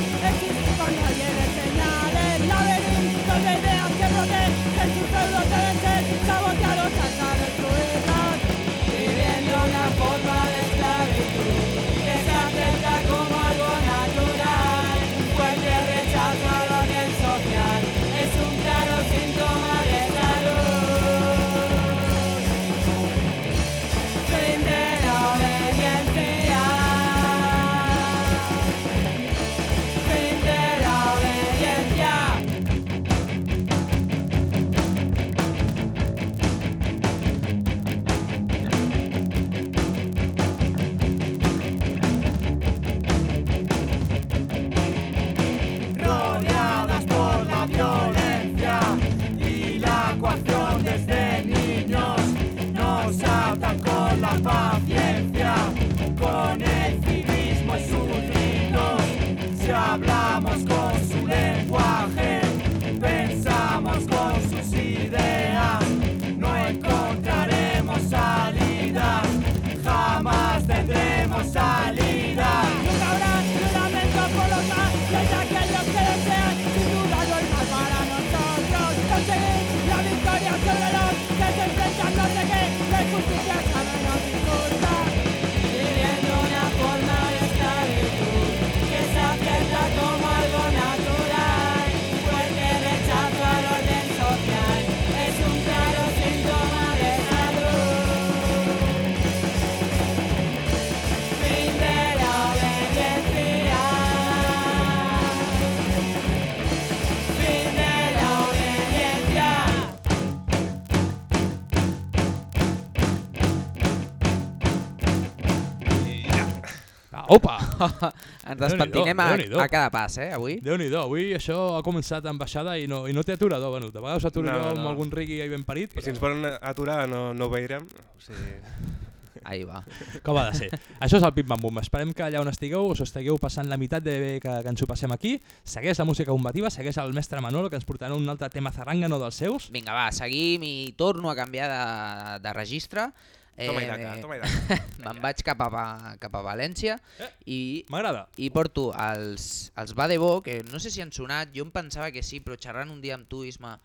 (laughs) Ens despentinem a, a cada pas, eh, avui. Déu-n'hi-do, avui això ha començat amb baixada i no, i no té aturador, venut. A vegades s'atura No, no, no. amb algun rigui ahí ben parit, I si ens volen aturar no, no ho veurem. O sigui... Ahí va. Com ha de ser. Això és el Pim Pam Bum. Esperem que allà on estigueu us estigueu passant la meitat de bé que, que ens ho passem aquí. Segueix la música combativa, segueix el mestre Manolo que ens portarà un altre tema zarrangano dels seus. Vinga, va, seguim i torno a canviar de, de registre. Toma i daca, toma i daca. Me'n vaig cap a, cap a València i, M'agrada. i porto els, els Va de Bo, que no sé si han sonat, jo em pensava que sí, però xerrant un dia amb tu, Isma,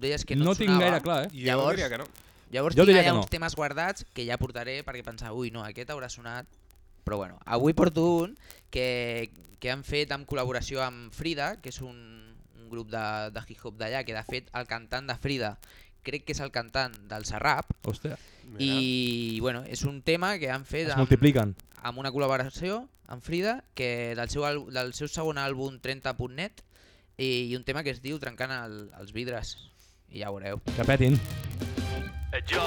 deies que no, No et tinc sonava. gaire clar, eh? Jo Llavors, diria que no. Llavors Jo tinc allà no. uns temes guardats que ja portaré perquè pensava, ui, no, aquest haurà sonat. Però bueno, avui porto un que, que han fet en col·laboració amb Frida, que és un, un grup de, de hip-hop d'allà, que de fet el cantant de Frida crec que és el cantant del Serrap. Hòstia. I bueno, és un tema que han fet Es amb, multipliquen. amb una col·laboració amb Frida, que del seu, del seu segon àlbum 30.net, i, i un tema que es diu Trencant el, els vidres. I ja ho veureu. Que petin. Yo,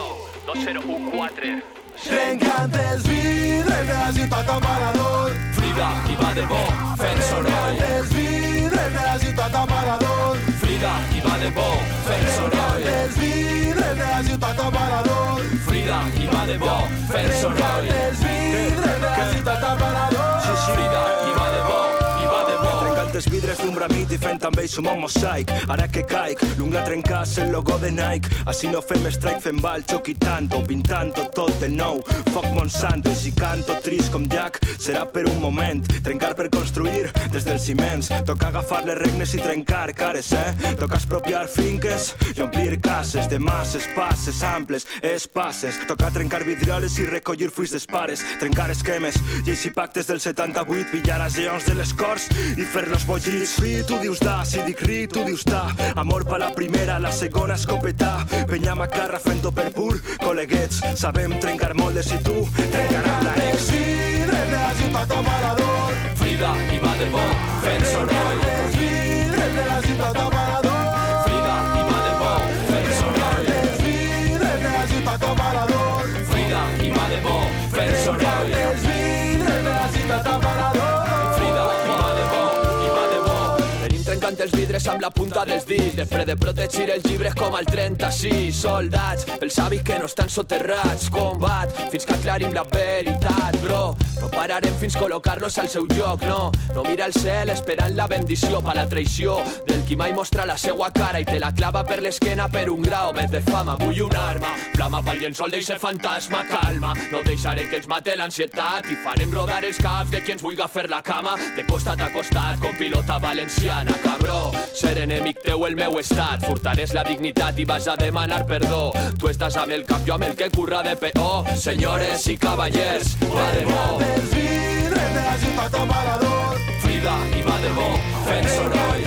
2014. Trencant els vidres necessito aparador. Frida, qui va de bo, fent soroll. Trencant els vidres necessito aparador. Frida, qui va de bo, fent Trencant soroll. els vidres necessito aparador. Frida, qui va de bo, fent soroll. Els vidres d'un bramit i fent amb ells un mosaic. Ara que caic, l'ungla trencàs el logo de Nike. Així no fem strike, fem ball, xoc i tanto, pintant-ho tot de nou. Foc Monsanto, i si canto trist com Jack, serà per un moment. Trencar per construir des dels ciments. Toca agafar les regnes i trencar cares, eh? Toca expropiar finques i omplir cases de masses, passes amples, espases. Toca trencar vidrioles i recollir fulls d'espares. Trencar esquemes, i pactes del 78, pillar a de les cors i fer-los bollits. Fi, tu dius da, si dic ri, tu dius ta. Amor pa la primera, la segona escopeta. Penya macarra fent-ho per pur, col·leguets. Sabem trencar moldes i tu trencaràs la ex. Vidres necessito aparador. Frida, qui va de bo, fent soroll. Els vidres necessito aparador. Frida, qui va de bo, fent soroll. Els vidres necessito aparador. Frida, vidres amb la punta dels dits. Després de protegir els llibres com el 36 soldats, els avis que no estan soterrats combat, fins que aclarim la veritat bro, no pararem fins col·locar-los al seu lloc no, no mira al cel esperant la bendició per la traïció del qui mai mostra la seua cara i te la clava per l'esquena per un grau més de fama, vull una arma flama pel llençol d'eixe fantasma calma, no deixaré que ens mate l'ansietat i farem rodar els caps de qui ens vulga fer la cama. De costat a costat com pilota valenciana cabró, ser enemic teu el meu estat. Furtarés la dignitat i vas a demanar perdó. Tu estàs amb el cap, jo amb el que curra de peó senyores i cavallers va de bo. Frida i va de bo fent soroll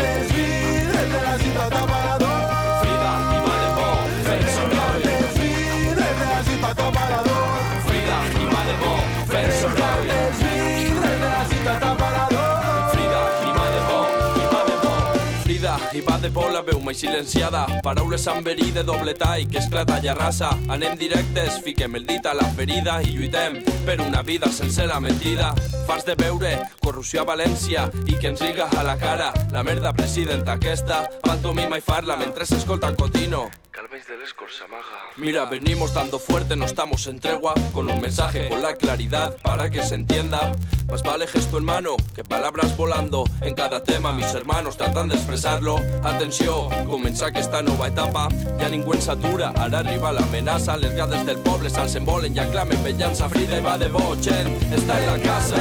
Bye. De bo la veu mai silenciada. Paraules amb verí de doble tall que esclata ja rasa Anem directes, fiquem el dit a la ferida i lluitem per una vida sense la mentida. Fars de veure corrupció a València i que ens lliga a la cara la merda presidenta aquesta. Pantomima i farla mentre s'escolta Cotino. De Mira, venimos dando fuerte, no estamos en tregua. Con un mensaje, con la claridad para que se entienda. Más vale gesto en mano que palabras volando. En cada tema mis hermanos tratan de expresarlo Atenció, comença aquesta nova etapa Ja ningú ens atura, ara arriba l'amenaça Les gades del poble s'alcen volen i aclamen venjança Frida i va de bo, gent, està en la casa.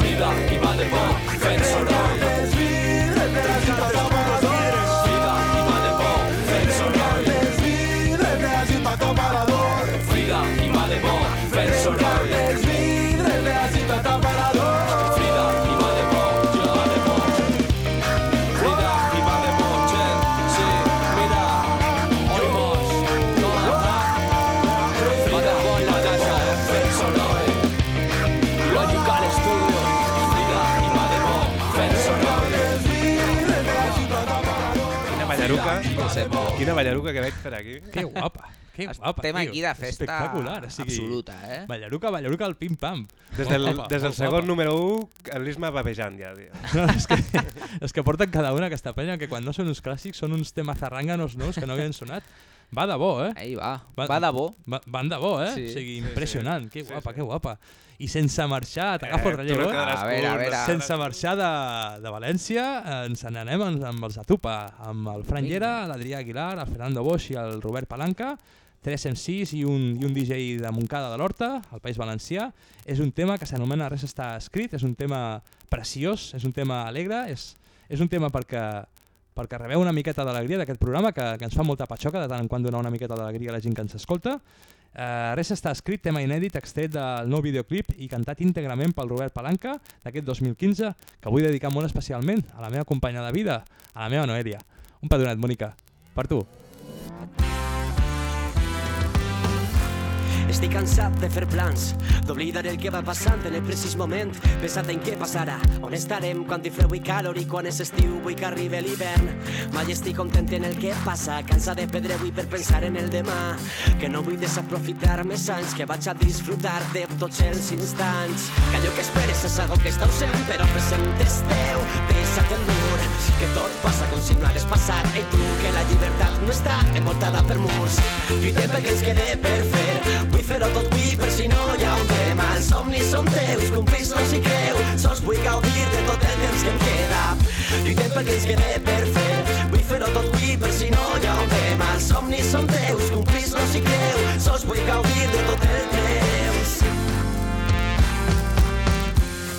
Frida i va de bo, fent soroll ballaruca que veig per aquí. (laughs) Que guapa, que guapa, Estem tio. aquí de festa Espectacular, o sigui, absoluta, eh? Ballaruca, ballaruca al pim-pam. Des del, guapa, des del segon guapa. número 1, l'Isma babejant ja, tio. (laughs) No, és, que, és que porten cada una aquesta penya que quan no són uns clàssics són uns temes zarranganos nous que no havien sonat. Va de bo, eh? Ahí va, va de bo. Va, van de bo, eh? Sí. o sigui, Sí, impressionant, sí. que guapa, que guapa. I sense marxar, t'agafo Eh, el relleu, tu no eh? A veure, a veure. Sense marxar de, de València, eh, ens n'anem amb, amb els Atupa, amb el Fran Llera, l'Adrià Aguilar, el Fernando Bosch i el Robert Palanca, tres MCs i un, i un DJ de Montcada de l'Horta, al País Valencià. És un tema que s'anomena Res està escrit, és un tema preciós, és un tema alegre, és, és un tema perquè perquè rebeu una miqueta d'alegria d'aquest programa que, que ens fa molta patxoca de tant en quant donar una miqueta d'alegria a la gent que ens escolta. Uh, res està escrit, tema inèdit, extret del nou videoclip i cantat íntegrament pel Robert Palanca d'aquest 2015, que vull dedicar molt especialment a la meva companya de vida, a la meva Noelia. Un pedonat, Mónica, per tu. Estic cansat de fer plans, d'oblidar el que va passant en el precís moment, pensant en què passarà, on estarem quan hi feu i calor i quan és estiu vull que arribi l'hivern. Mai estic content en el que passa, cansa de perdre avui per pensar en el demà, que no vull desaprofitar més anys, que vaig a disfrutar de tots els instants. Que allò que esperes és algo que està ausent, però present és teu, deixa't el mur, que tot passa com si no hagués passat, i tu que la llibertat no està envoltada per murs. Lluitem perquè ens quede per fer, vull fer-ho tot avui per si no hi ha un tema. Els somnis són teus, complir-los i creu, sols vull gaudir de tot el temps que em queda. Lluitem perquè ens quede per fer, vull fer-ho tot avui per si no hi ha un tema. Els somnis són teus, complir-los i creu, sols vull gaudir de tot el temps.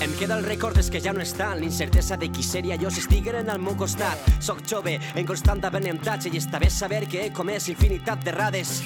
Em queda el record és que ja no estan l'incertesa de qui seria jo si estigueren al meu costat. Soc jove, en constant aprenentatge i està bé saber que he comès infinitat d'errades.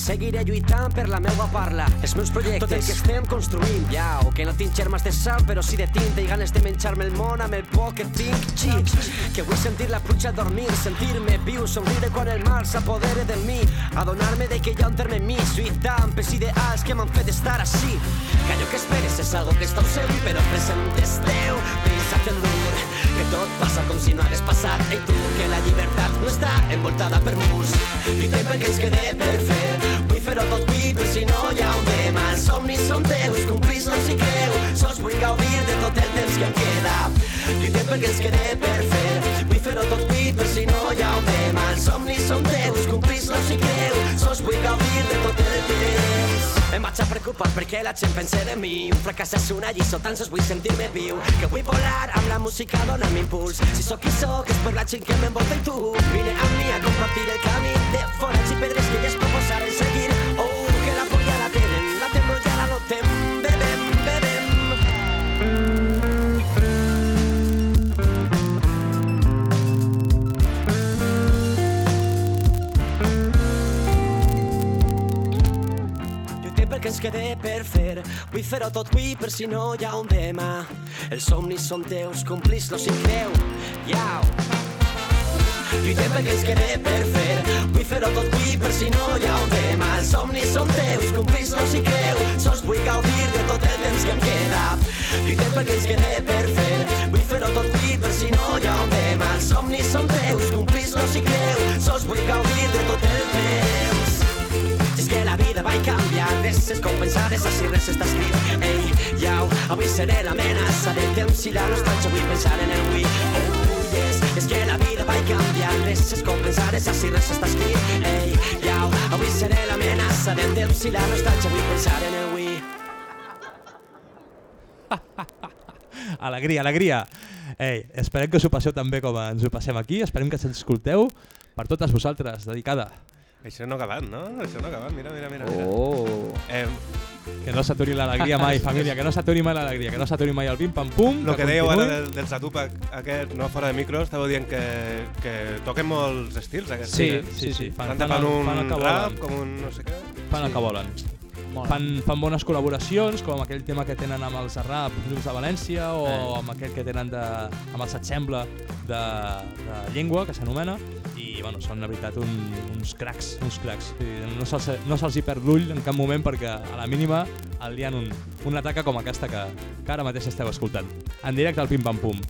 Seguiré lluitant per la meua parla, els meus projectes, tot el que estem construint, ja, o que no tinc germes de sal, però sí de tinta i ganes de menjar-me el món amb el poc que tinc, xic, que vull sentir la pluja dormir, sentir-me viu, somriure quan el mal s'apodere de mi, adonar-me de que hi ha un terme en mi, lluitant pels ideals que m'han fet estar així, que allò que esperes és algo que està ausent, però present és teu, pensa't en dur, que tot passa com si no hagués passat, i tu, que la llibertat no està envoltada per murs, lluitem perquè ens quede per fer, Vull fer-ho tot avui per si no hi ha un tema. Els somnis són teus, complir-los i creu. Sols vull gaudir de tot el temps que em queda. Lluitem perquè ens quede per fer. Vull fer-ho tot buit per si no hi ha un demà. Els somnis són teus, complis-los si creu. Sos vull gaudir de tot el temps. Em vaig a preocupar perquè la gent pense de mi. Un fracàs és una lliçó, tan sols vull sentir-me viu. Que vull volar amb la música, dona'm impuls. Si sóc qui sóc, és per la gent que m'envolta i tu. Vine amb mi a compartir el camí de forats i pedres que elles proposaren Perquè ens quede per fer. Vull fer-ho tot avui per si no hi ha un demà. Els somnis són teus, complis-los si creu. Iau. Lluitem perquè ens quede per fer. Vull fer-ho tot avui per si no hi ha un demà. Els somnis són teus, complis-los si creu. Sols vull gaudir de tot el temps que em queda. Lluitem perquè ens quede per fer. Vull fer-ho tot avui per si no hi ha un demà. Els somnis són teus, complis-los si creu. Sols vull gaudir de tot el temps. Si és que la vida va canviar, res és com pensar, és així, res està escrit. Ei, iau, avui seré l'amenaça del temps i la nostàlgia, vull pensar en el avui. Oh, yes, és que la vida va canviar, res és com pensar, és així, res està escrit. Ei, iau, avui seré l'amenaça del temps i la nostàlgia, vull pensar en el avui. (laughs) Alegria, alegria. Ei, esperem que us ho passeu també com ens ho passem aquí, esperem que ens escolteu per totes vosaltres, dedicada. Això no ha acabat, no? Això no ha acabat, mira, mira, mira. mira. Oh. Eh, Que no s'aturi l'alegria mai, (laughs) família, que no s'aturi mai l'alegria, que no s'aturi mai el pim-pam-pum. Lo que dèieu ara del, del Satupac aquest, no fora de micro, estàveu dient que, que toquen molts estils aquests. Sí, sí, sí, fan- fan el- un fan el que rap, volen. com un no sé què. Fan el que volen. Fan, fan bones col·laboracions, com aquell tema que tenen amb els Arrap Llums de València o Eh. amb aquell que tenen de, amb el S'Assembla de, de llengua, que s'anomena, i bueno, són la veritat un, uns cracs, uns cracs. I no se'ls no hi perd l'ull en cap moment perquè a la mínima el lien un, una taca com aquesta que, que ara mateix esteu escoltant. En directe al Pim Pam Pum.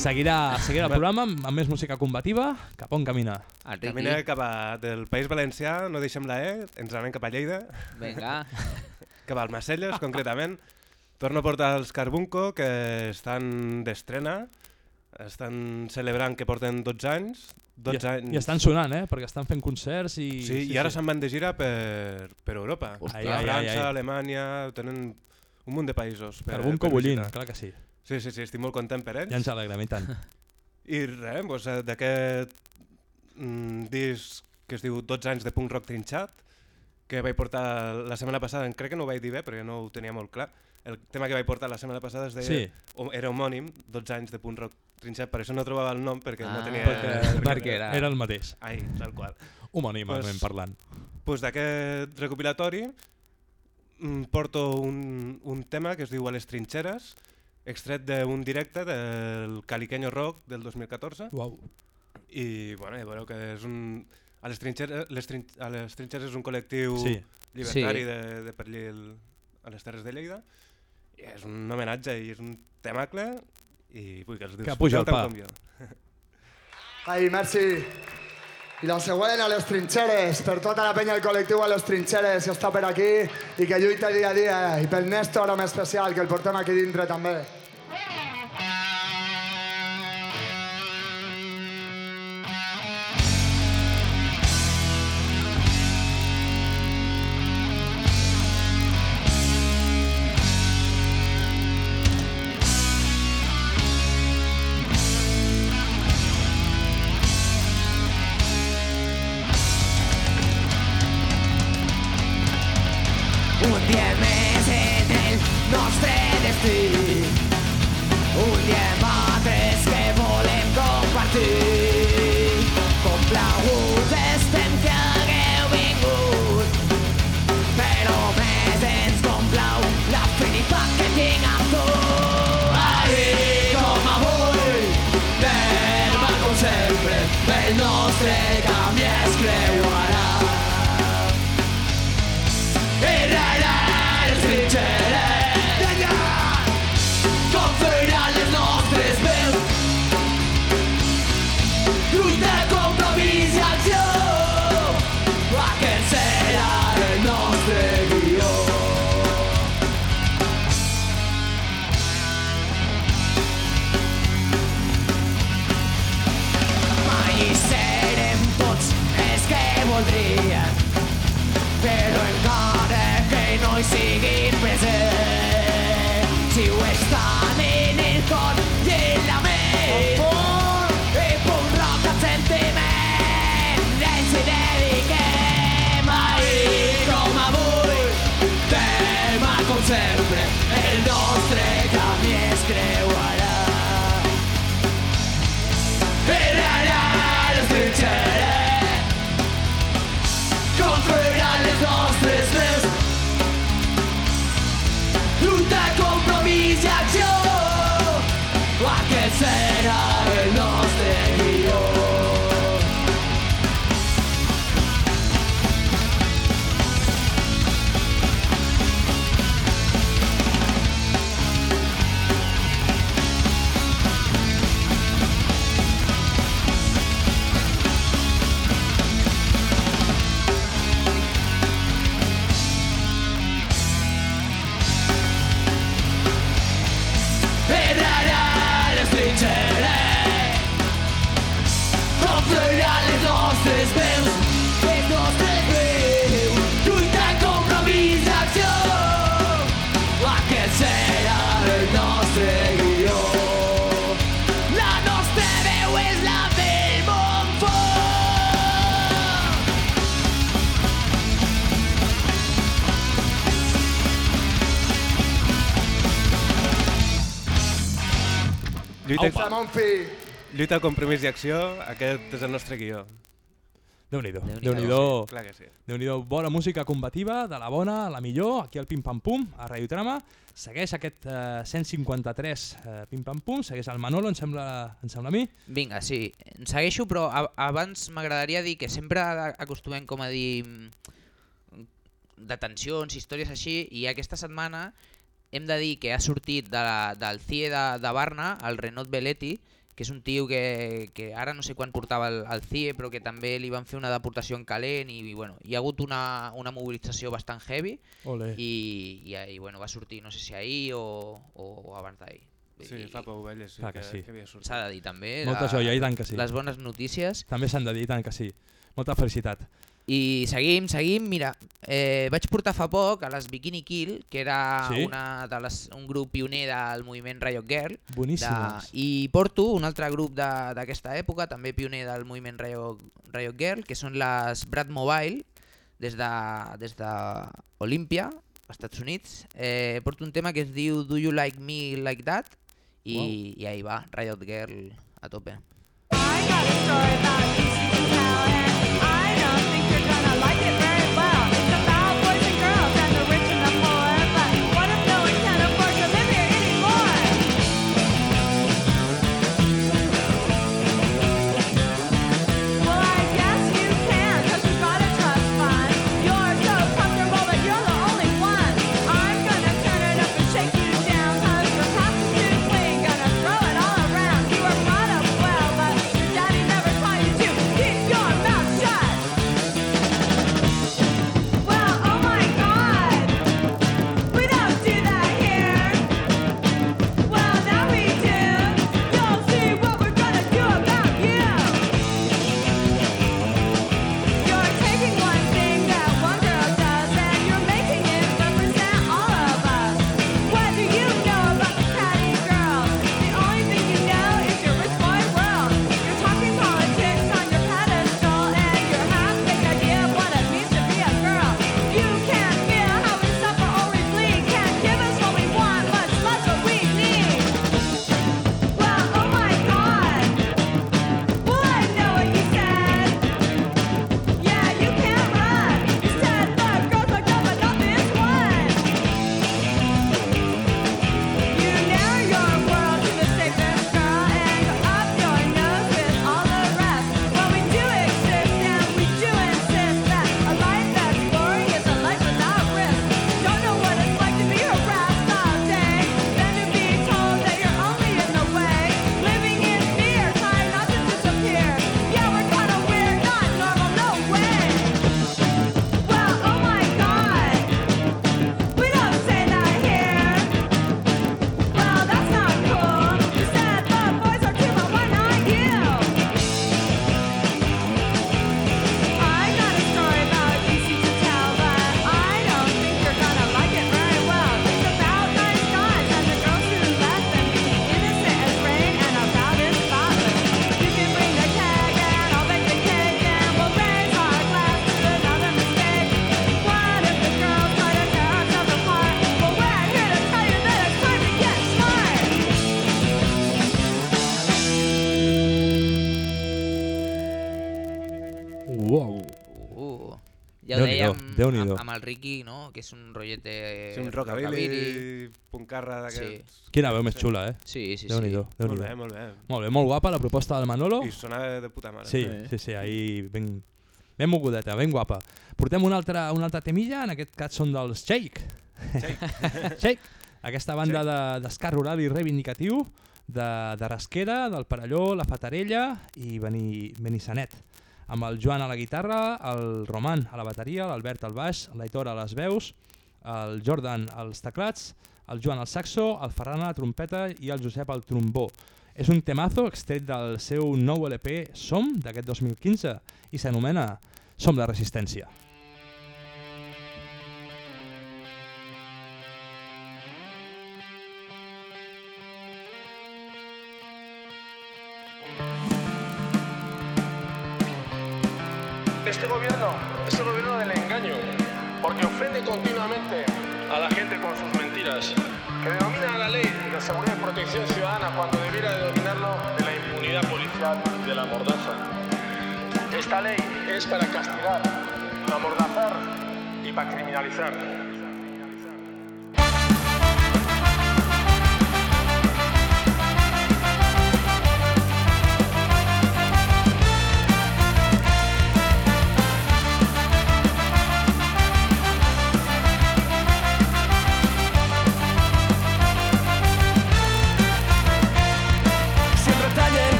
Seguirà, seguirà el programa amb, amb més música combativa. Cap on camina? Camina cap a, del País Valencià, no deixem la E, ens anem cap a Lleida. Vinga. (laughs) cap al Macelles, concretament. Torno a portar els Carbunco, que estan d'estrena. Estan celebrant que porten 12 anys. 12 I, anys. I estan sonant, eh? Perquè estan fent concerts i... Sí, i ara se'n van de gira per, per Europa. Ostres. Ai, Ai, França, ai, ai. Alemanya, tenen un munt de països. Per, bullint, visitar. clar que sí. Sí, sí, sí, estic molt content per ells. Ja ens alegrem, i tant. (laughs) I res, doncs, eh, d'aquest mm, disc que es diu 12 anys de punk rock trinxat, que vaig portar la setmana passada, crec que no ho vaig dir bé, perquè no ho tenia molt clar. El tema que vaig portar la setmana passada es deia, Sí. era homònim, 12 anys de punk rock trinxat, per això no trobava el nom, perquè no Ah, tenia... perquè- perquè era- era el mateix. Ai, tal qual. Homònimament parlant. Pues d'aquest recopilatori mm, porto un, un tema que es diu A les trinxeres, extret d'un directe del Caliqueño Rock del 2014. Uau. I bueno, ja veureu que és un... A les trinxeres, les trin... a les trinxeres és un col·lectiu Sí. llibertari Sí. de, de per allí el, a les Terres de Lleida. I és un homenatge i és un temacle i vull que els Que puja el pa. com jo. Ai, merci. I la següent a les trinxeres, per tota la penya del col·lectiu a les trinxeres que està per aquí i que lluita dia a dia. I pel Néstor en especial, que el portem aquí dintre també. Lluita, compromís i acció, aquest és el nostre guió. Déu-n'hi-do. Sí, clar que sí. Déu-n'hi-do. Bona música combativa, de la bona, la millor, aquí al Pim Pam Pum, a Radio Trama. Segueix aquest eh, 153 eh, Pim Pam Pum, segueix el Manolo, em sembla, em sembla a mi. Vinga, sí, segueixo, però abans m'agradaria dir que sempre acostumem com a dir detencions, històries així, i aquesta setmana hem de dir que ha sortit de la, del CIE de, de Barna el Renot Belletti, que és un tio que, que ara no sé quan portava el, el CIE, però que també li van fer una deportació en calent i, i bueno, hi ha hagut una, una mobilització bastant heavy Ole. i, i, i bueno, va sortir no sé si ahir o, o abans d'ahir. Sí, fa poc ovelles, sí, Clar que que, sí. que havia sortit. S'ha de dir també. Molta joia, i tant que sí. Les bones notícies. També s'han de dir, i tant que sí. Molta felicitat. I seguim, seguim. Mira, eh, vaig portar fa poc a les Bikini Kill, que era Sí? una de les, un grup pioner del moviment Riot Girl. Boníssimes. De, I porto un altre grup de- d'aquesta època, també pioner del moviment Riot, Riot Girl, que són les Brad Mobile, des de, des de Olímpia, Estats Units. Eh, porto un tema que es diu Do You Like Me Like That? I, Wow. i ahí va, Riot Girl a tope. Shake you down, cause your Dèiem Déu-n'hi-do. amb, amb el Ricky, no? que és un rotllete... Sí, un rockabilly, puncarra d'aquests... Quina veu més xula, eh? Sí, sí, sí. Déu-n'hi-do, Molt bé, molt bé. Molt bé, molt guapa la proposta del Manolo. I sonava de puta mare. Sí, sí, sí, ahir ben, ben mogudeta, ben guapa. Portem una altra, una altra temilla, en aquest cas són dels Shake. Shake. (laughs) Shake. Aquesta banda de d'escar rural i reivindicatiu de, de Rasquera, del Parelló, la Fatarella i Beni, Benissanet. Amb el Joan a la guitarra, el Roman a la bateria, l'Albert al baix, l'Aitor a les veus, el Jordan als teclats, el Joan al saxo, el Ferran a la trompeta i el Josep al trombó. És un temazo extret del seu nou LP Som, d'aquest 2015, i s'anomena Som la resistència. Este gobierno es el gobierno del engaño, porque ofende continuamente a la gente con sus mentiras, que denomina la ley de seguridad y protección ciudadana cuando debiera denominarlo de la impunidad policial y de la mordaza. Esta ley es para castigar, para amordazar y para criminalizar.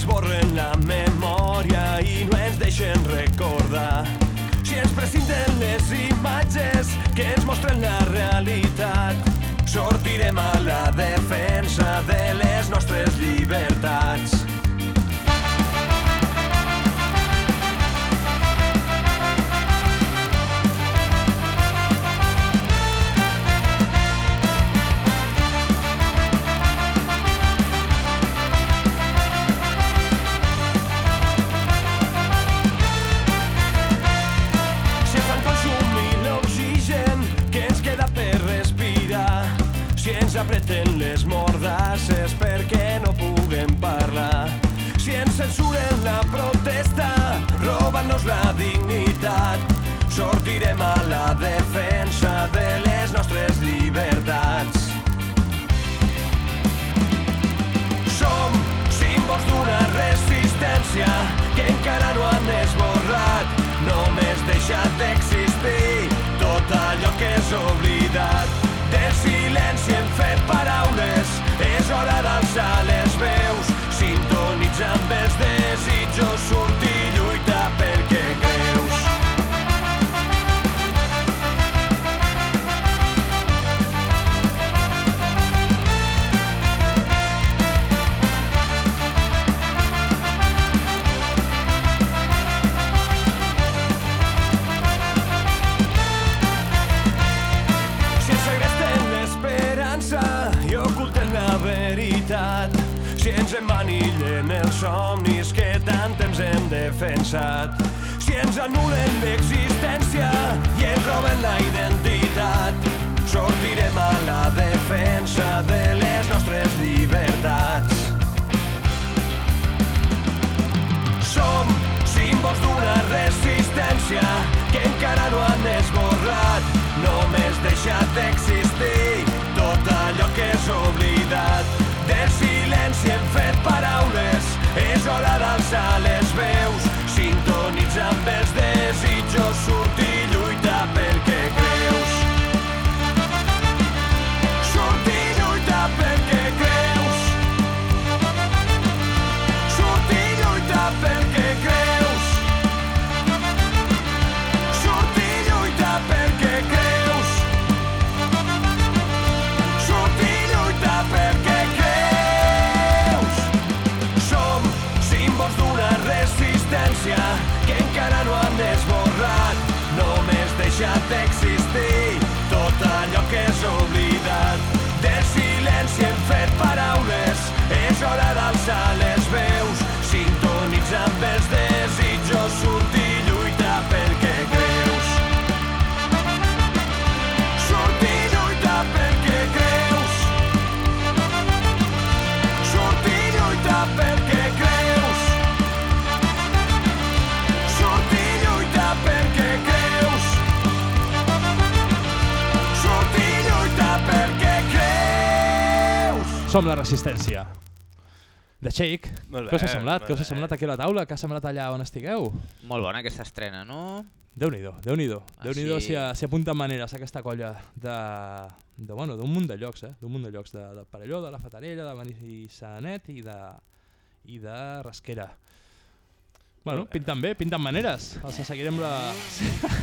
Esborren la memòria i no ens deixen recordar, si ens prescinden les imatges que ens mostren la realitat, sortirem a la defensa de les nostres llibertats. Oblidat. Del silenci hem fet paraules, és hora d'alçar les veus. Sintonitzar amb els desitjos, defensat, si ens anulen l'existència i ens roben la identitat, sortirem a la defensa de les nostres llibertats. Som símbols d'una resistència que encara no han esborrat. Només deixat d'existir tot allò que és oblidat. Del silenci hem fet paraules, és hora d'alçar les veus. Sintonitzar amb els desitjos, sortir sexy. Som la resistència. The Shake. Molt Què us ha bé, semblat? Què us ha bé. semblat aquí a la taula? Què ha semblat allà on estigueu? Molt bona aquesta estrena, no? Déu-n'hi-do, Déu-n'hi-do. Déu-n'hi-do Així- si, a- si apunten maneres aquesta colla de, de bueno, d'un munt de llocs, eh? D'un munt de llocs, de, de Parelló, de la Fatarella, de Benissanet i de, i de Rasquera. Bueno, pinten bé, pinten maneres. Els seguirem la...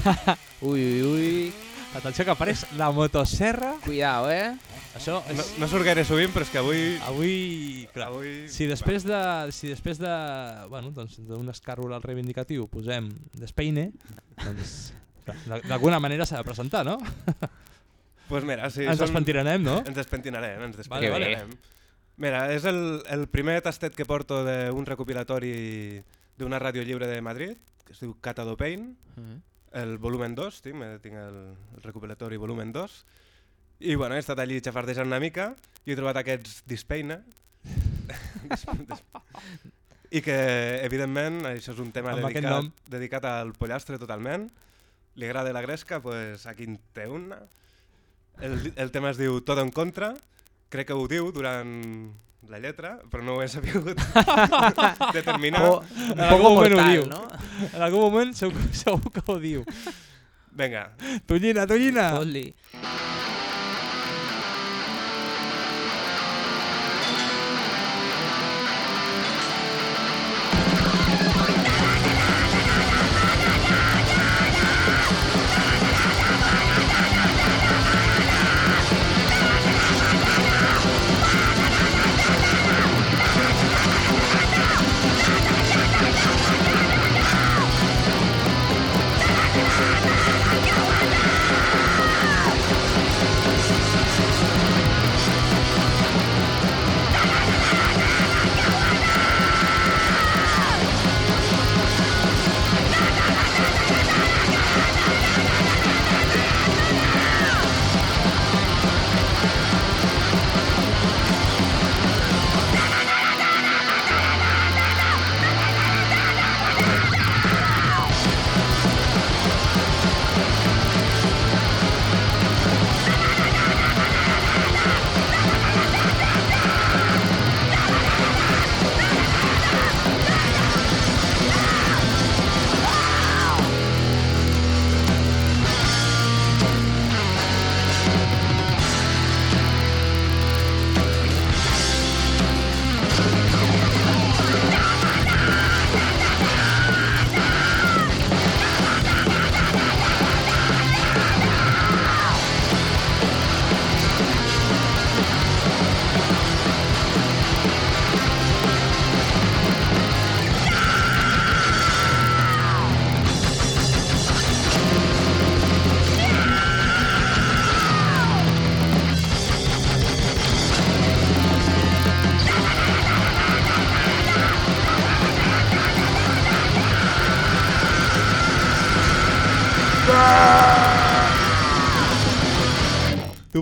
(laughs) ui, ui, ui. Atenció que apareix la motosserra. Cuidao, eh? Això és... No, no surt gaire sovint, però és que avui... Avui, clar, avui... si després de, si després de, bueno, doncs d'un escàrrol al reivindicatiu posem d'Espeine, doncs d'alguna manera s'ha de presentar, no? Pues mira, sí, Ens són- despentinarem, no? Ens despentinarem, ens Vale, vale. despentinarem. Mira, és el, el primer tastet que porto d'un recopilatori d'una ràdio lliure de Madrid, que es diu Catado Pain, Mhm. El volumen 2, tinc, tinc el, el recopilatori volumen 2, i bueno, he estat allí xafardejant una mica i he trobat aquests Dispeina, Dis- (laughs) dis- i que, evidentment, això és un tema Amb dedicat, dedicat al pollastre totalment, li agrada la gresca, pues aquí en té una. El, el tema es diu Todo en contra, crec que ho diu durant la lletra, però no ho he sabut (laughs) determinar. O, en algun moment ho diu. En algun moment segur, (laughs) segur que ho diu. (laughs) Vinga. Tonyina, Tonyina! Fot-li.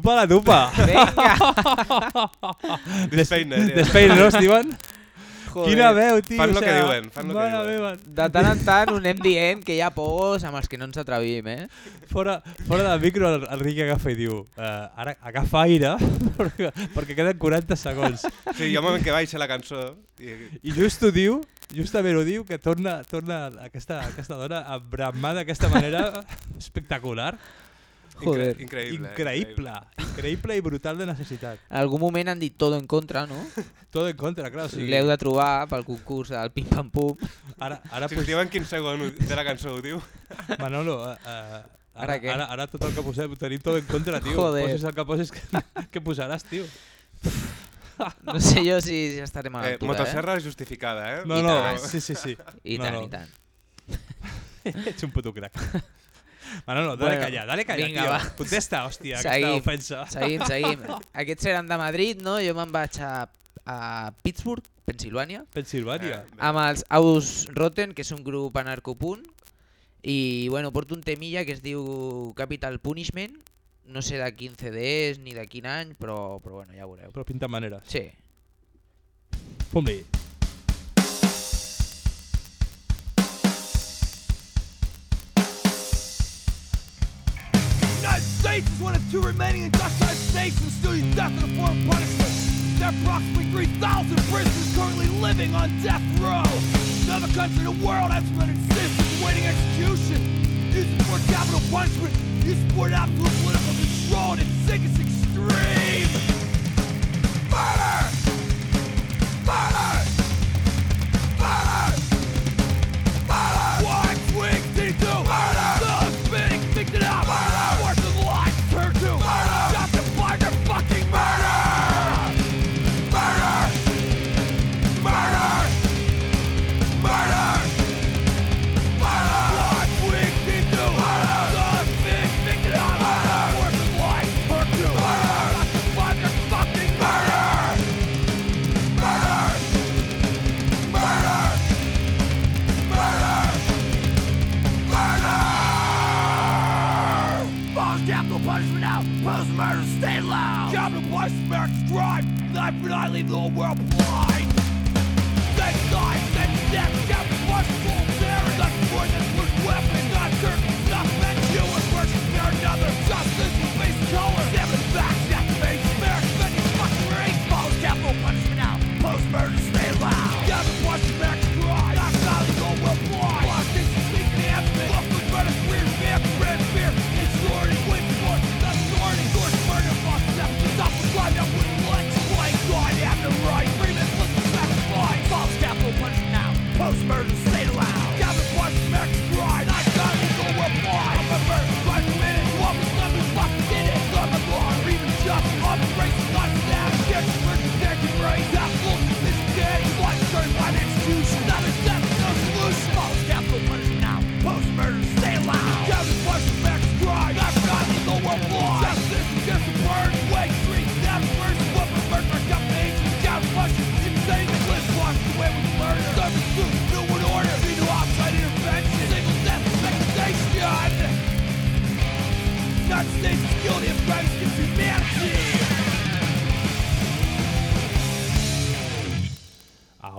Tupa la tupa. Vinga. (laughs) Despeina. Despeina, no, diuen? Joder. Quina veu, tio. Fan lo o que sea, diuen, fan lo que diuen. De tant en tant ho anem dient que hi ha pogos amb els que no ens atrevim, eh? Fora, fora del micro, el, el Ricky agafa i diu uh, ara agafa aire (laughs) perquè, perquè queden 40 segons. Sí, hi ha un moment que baixa la cançó i... I just ho diu, justament ho diu, que torna, torna aquesta, aquesta dona a bramar d'aquesta manera espectacular. Joder. Increïble, Increïble. Increïble i brutal de necessitat. En algun moment han dit todo en contra, no? (laughs) Todo en contra, clar. O sigui, L'heu de trobar pel concurs del Pim Pam Pum. Ara, ara Si us diuen quin segon de la cançó ho diu. (laughs) Manolo, uh, uh, ara, Ara què? ara, ara tot el que posem ho tenim tot en contra, tio. Joder. Posis el que posis, que, (laughs) que posaràs, tio. No sé jo si, si estarem a Eh, l'altura, motosserra justificada, eh? No, I no, tant. sí, sí, sí. I no, tant, no. i tant. Ets un puto crac. Manolo, dale Bueno, calla, dale calla, vinga, tio. va. Contesta, hòstia, aquesta Seguim, ofensa. seguim, seguim. (laughs) Aquests eren de Madrid, no? Jo me'n vaig a, a Pittsburgh, Pensilvània. Pensilvània. Amb els Aus Rotten, que és un grup anarcopunt. I, bueno, porto un temilla que es diu Capital Punishment. No sé de quin CD és ni de quin any, però, però bueno, ja ho veureu. Però pinta maneres. Sí. Fum-li. States is one of two remaining industrialized states still use death in a form of punishment. There are approximately 3,000 prisoners currently living on death row. Another country in the world has 300 citizens waiting execution. You support capital punishment. You support absolute political control, and its sickest extreme. Murder! Murder!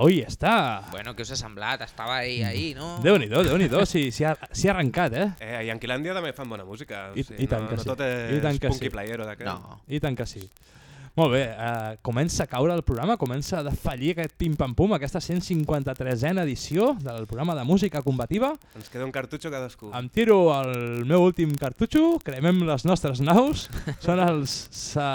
Ahí està. Bueno, què us ha semblat? Estava ahí, ahí, no? Déu-n'hi-do, Déu-n'hi-do, sí, s'hi ha, ha arrencat, eh? Eh, a Yanquilàndia també fan bona música. I, o sigui, i tant no, que no sí. tot és I tant que punky sí. playero d'aquest. No. I tant que sí. Molt bé, eh, comença a caure el programa, comença a defallir aquest pim-pam-pum, aquesta 153a edició del programa de música combativa. Ens queda un cartutxo cadascú. Em tiro el meu últim cartutxo, cremem les nostres naus, (laughs) són els Sa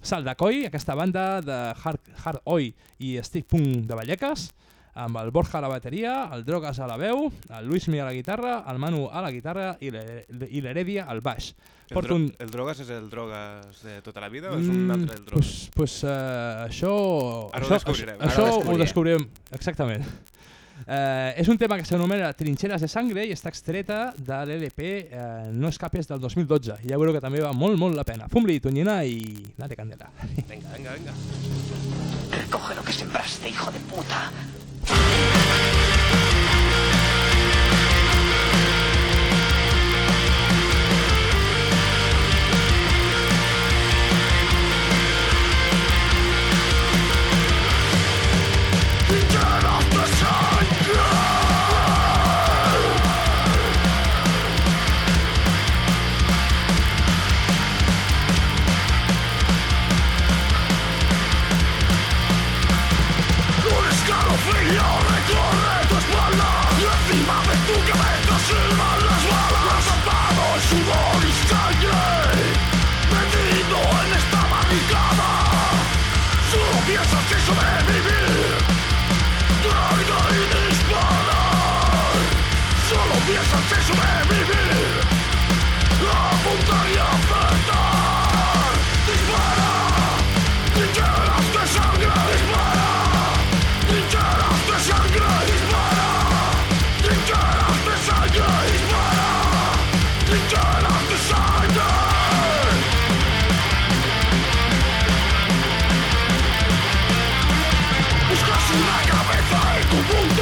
Saldacoi, aquesta banda de hard, hard oi i Steve Punk de Vallecas, amb el Borja a la bateria, el Drogas a la veu, el Luismi a la guitarra, el Manu a la guitarra i l'He- i l'Heredia al baix. El, Porto dro un... el drogas és el drogas de tota la vida o és un Mm, altre el drogas? Pues, pues uh, això... Ara ho això, descobrirem. Això, Ara ho això ho descobrirem. descobrirem, exactament. Eh, és un tema que s'anomena Trincheras de Sangre i està extreta de l'LP eh, No escapes del 2012. Ja veureu que també va molt, molt la pena. Fum-li, tonyina i date candela. Venga, venga, venga. Recoge lo que sembraste, hijo de puta. Yeah. Boom!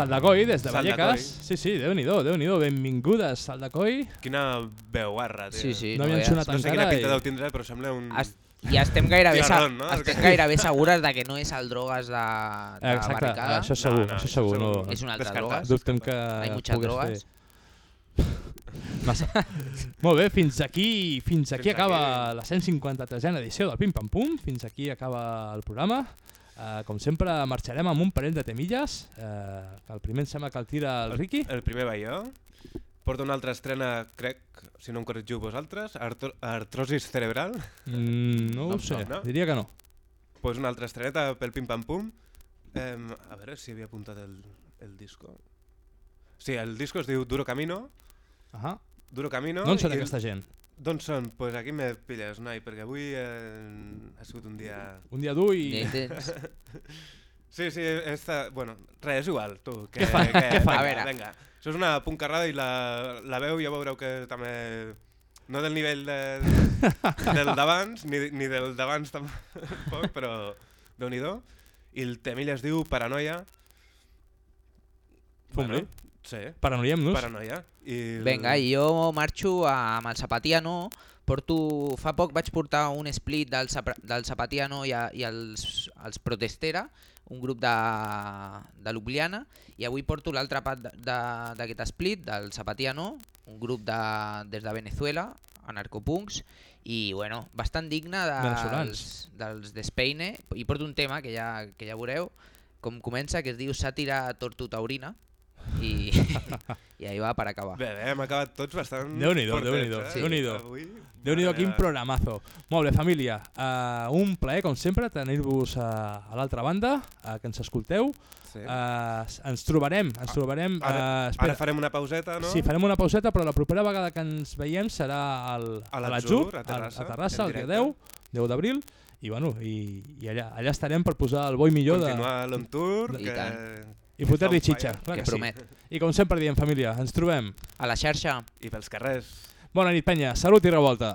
Saldacoi, des de. Vallecas. Sí, sí, déu-n'hi-do, déu nhi déu Benvingudes, Saldacoi. Quina veu guarra, tio. Sí, sí, No no havien veus. sonat No sé encara quina pinta i- deu tindre, però sembla un... Es- I estem gairebé, sa no? estem gairebé segures de que no és el drogues de, de Exacte, barricada. això segur, No, no, això segur. No, És una altra Descartat. drogues. Dubtem que Hay muchas drogues. fer. (laughs) Massa. Molt bé, fins aquí, fins aquí Fins acaba aquí. la 153a edició del Pim Pam Pum. Fins aquí acaba el programa. Uh, com sempre, marxarem amb un parell de temilles. Uh, el primer em sembla que el tira el Ricky. El primer va jo. Porta una altra estrena, crec, si no em corregiu vosaltres, artro artrosis cerebral. Mm, no, No, ho sé, no? diria que no. pues una altra estreneta pel Pim Pam Pum. Eh, a veure si havia apuntat el, el disco. Sí, el disco es diu Duro Camino. Ahà. Duro Camino. D'on són i el- aquesta gent? D'on són? Doncs pues aquí me pilles, noi, perquè avui eh, ha sigut un dia... Un dia dur i... (laughs) Sí, sí, esta... Bueno, res, és igual, tu. Que, Què fa? Que, Què fa? Vinga, A veure. vinga. Això és una puncarrada i la, la veu ja veureu que també... No del nivell de, (laughs) del d'abans, ni, ni del d'abans tampoc, però déu nhi I el temilla es diu Paranoia. Fum-li. Sí. Paranoiem-nos. Paranoia. I Vinga, i jo marxo amb el Zapatiano. Porto, fa poc vaig portar un split del, Zap- del Zapatiano i, a, i els, els Protestera, un grup de, de Ljubljana, i avui porto l'altra part de- de- d'aquest split, del Zapatiano, un grup de, des de Venezuela, anarcopunks, i bueno, bastant digne dels, dels d'Espeine, i porto un tema que ja, que ja veureu, com comença, que es diu Sàtira Tortutaurina, i, i ahí va per acabar. Bé, bé, hem acabat tots bastant Déu-n'hi-do, fortets, Déu-n'hi-do, eh? Déu-n'hi-do. Avui, Déu-n'hi-do, mare quin meva. programazo. Molt bé, família. Uh, un plaer, com sempre, tenir-vos uh, a l'altra banda, uh, que ens escolteu. Sí. Uh, ens trobarem, ens trobarem... Ara, uh, espera. ara farem una pauseta, no? Sí, farem una pauseta, però la propera vegada que ens veiem serà al, A a l'Atzur, l'Atzur, a Terrassa, a Terrassa, en el dia directe. 10, 10 d'abril, i, bueno, i, i allà, allà estarem per posar el bo i millor de, Continuar l'on tour, I que... i fotre-li xitxa. clar Que que sí. promet. I com sempre diem, família, ens trobem. A la xarxa. I pels carrers. Bona nit, penya. Salut i revolta.